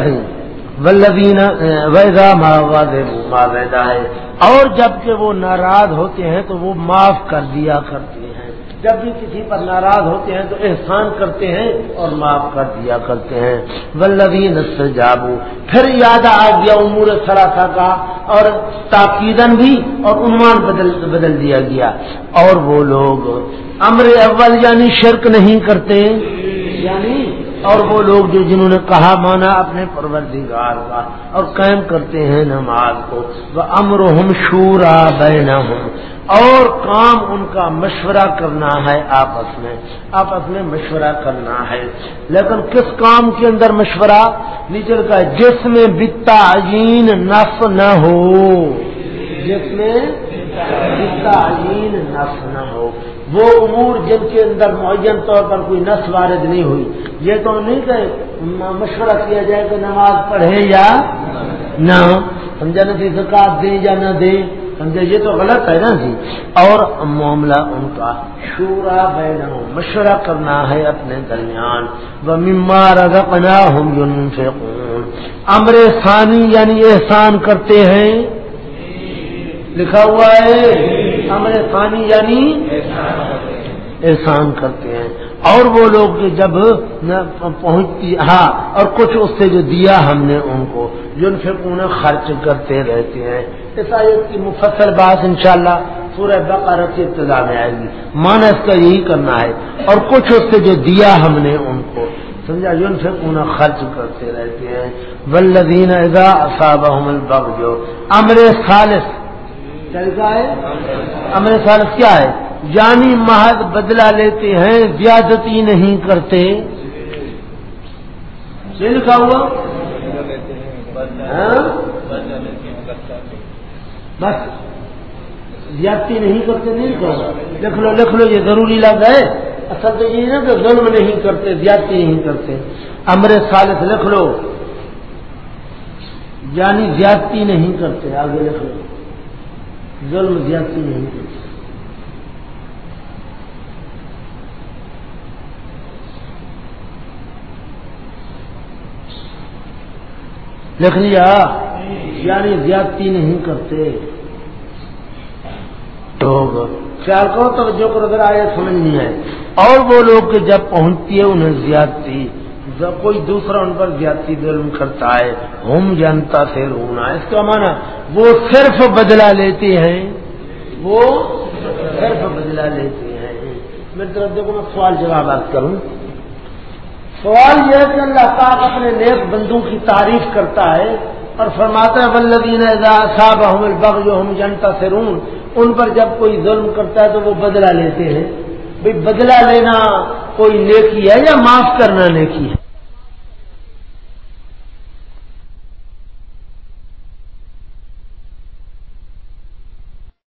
ولدین ویزا ویدا ہے اور جبکہ وہ ناراض ہوتے ہیں تو وہ معاف کر دیا کرتے ہیں۔ جب بھی کسی پر ناراض ہوتے ہیں تو احسان کرتے ہیں اور معاف کر دیا کرتے ہیں۔ ولدین جابو پھر یاد آ گیا امور سراسا کا اور تاکیدن بھی اور عنوان بدل بدل دیا گیا۔ اور وہ لوگ امر اول یعنی شرک نہیں کرتے یعنی اور وہ لوگ جو جنہوں نے کہا مانا اپنے پروردگار کا اور قائم کرتے ہیں نماز کو وہ امر ہم شورا بین اور کام ان کا مشورہ کرنا ہے آپس میں آپس میں مشورہ کرنا ہے۔ لیکن کس کام کے اندر مشورہ؟ نیچر کا جس میں بتا عین نف نہ ہو۔ جس میں بتا عین نف نہ ہو۔ وہ امور جن کے اندر معین طور پر کوئی نس وارد نہیں ہوئی۔ یہ تو نہیں کہ مشورہ کیا جائے کہ نماز پڑھے یا نہ۔ سمجھا نا جی زکات دیں یا نہ دیں۔ سمجھا، یہ تو غلط ہے نا جی۔ اور معاملہ ان کا شورا بینا مشورہ کرنا ہے اپنے درمیان۔ وہ ممار رقنا ہوں امر ثانی یعنی احسان کرتے ہیں۔ لکھا ہوا ہے۔ امر ثانی یعنی احسان کرتے ہیں۔ اور وہ لوگ جب پہنچتی ہاں اور کچھ اس سے جو دیا ہم نے ان کو جن سے انہیں خرچ کرتے رہتے ہیں۔ اس آیت کی مفصل بات انشاءاللہ پورے بقرہ کی ابتدا میں آئے گی۔ مان اس کا یہی کرنا ہے۔ اور کچھ اس سے جو دیا ہم نے ان کو، سمجھا؟ جن سے انہیں خرچ کرتے رہتے ہیں۔ ولدین ادا صاب جو امر خالص ہے امر سالس کیا ہے؟ یعنی جانی محض بدلہ لیتے ہیں، زیادتی نہیں کرتے۔ لکھا ہوا؟ ہاں؟ بس، زیادتی نہیں کرتے، نہیں کرو لکھ لو لکھ لو، یہ ضروری لگ ہے۔ اصل تو یہ نا کہ ظلم نہیں کرتے، زیادتی نہیں کرتے۔ امر سالس لکھ لو۔ یعنی زیادتی نہیں کرتے، آگے لکھ لو۔ ظلم زیادتی نہیں کرتی لکھ لیا یعنی زیادتی نہیں کرتے۔ تو خیال کرو تو جو اگر آئے سمجھ نہیں آئے اور وہ لوگ جب پہنچتی ہے، انہیں زیادتی جب کوئی دوسرا ان پر زیادتی ظلم کرتا ہے، ہم جنتا سے رونا اس کا مانا وہ صرف بدلا لیتے ہیں۔ وہ صرف بدلا لیتے ہیں۔ میری طرف دیکھو، میں سوال جواب آج کروں۔ سوال یہ ہے کہ اللہ تعالیٰ اپنے نیک بندوں کی تعریف کرتا ہے اور فرماتا ہے ولدین صاحب البغ جو ہم جنتا سے رون ان پر جب کوئی ظلم کرتا ہے تو وہ بدلا لیتے ہیں۔ بھائی بدلا لینا کوئی نیکی ہے یا معاف کرنا نیکی ہے؟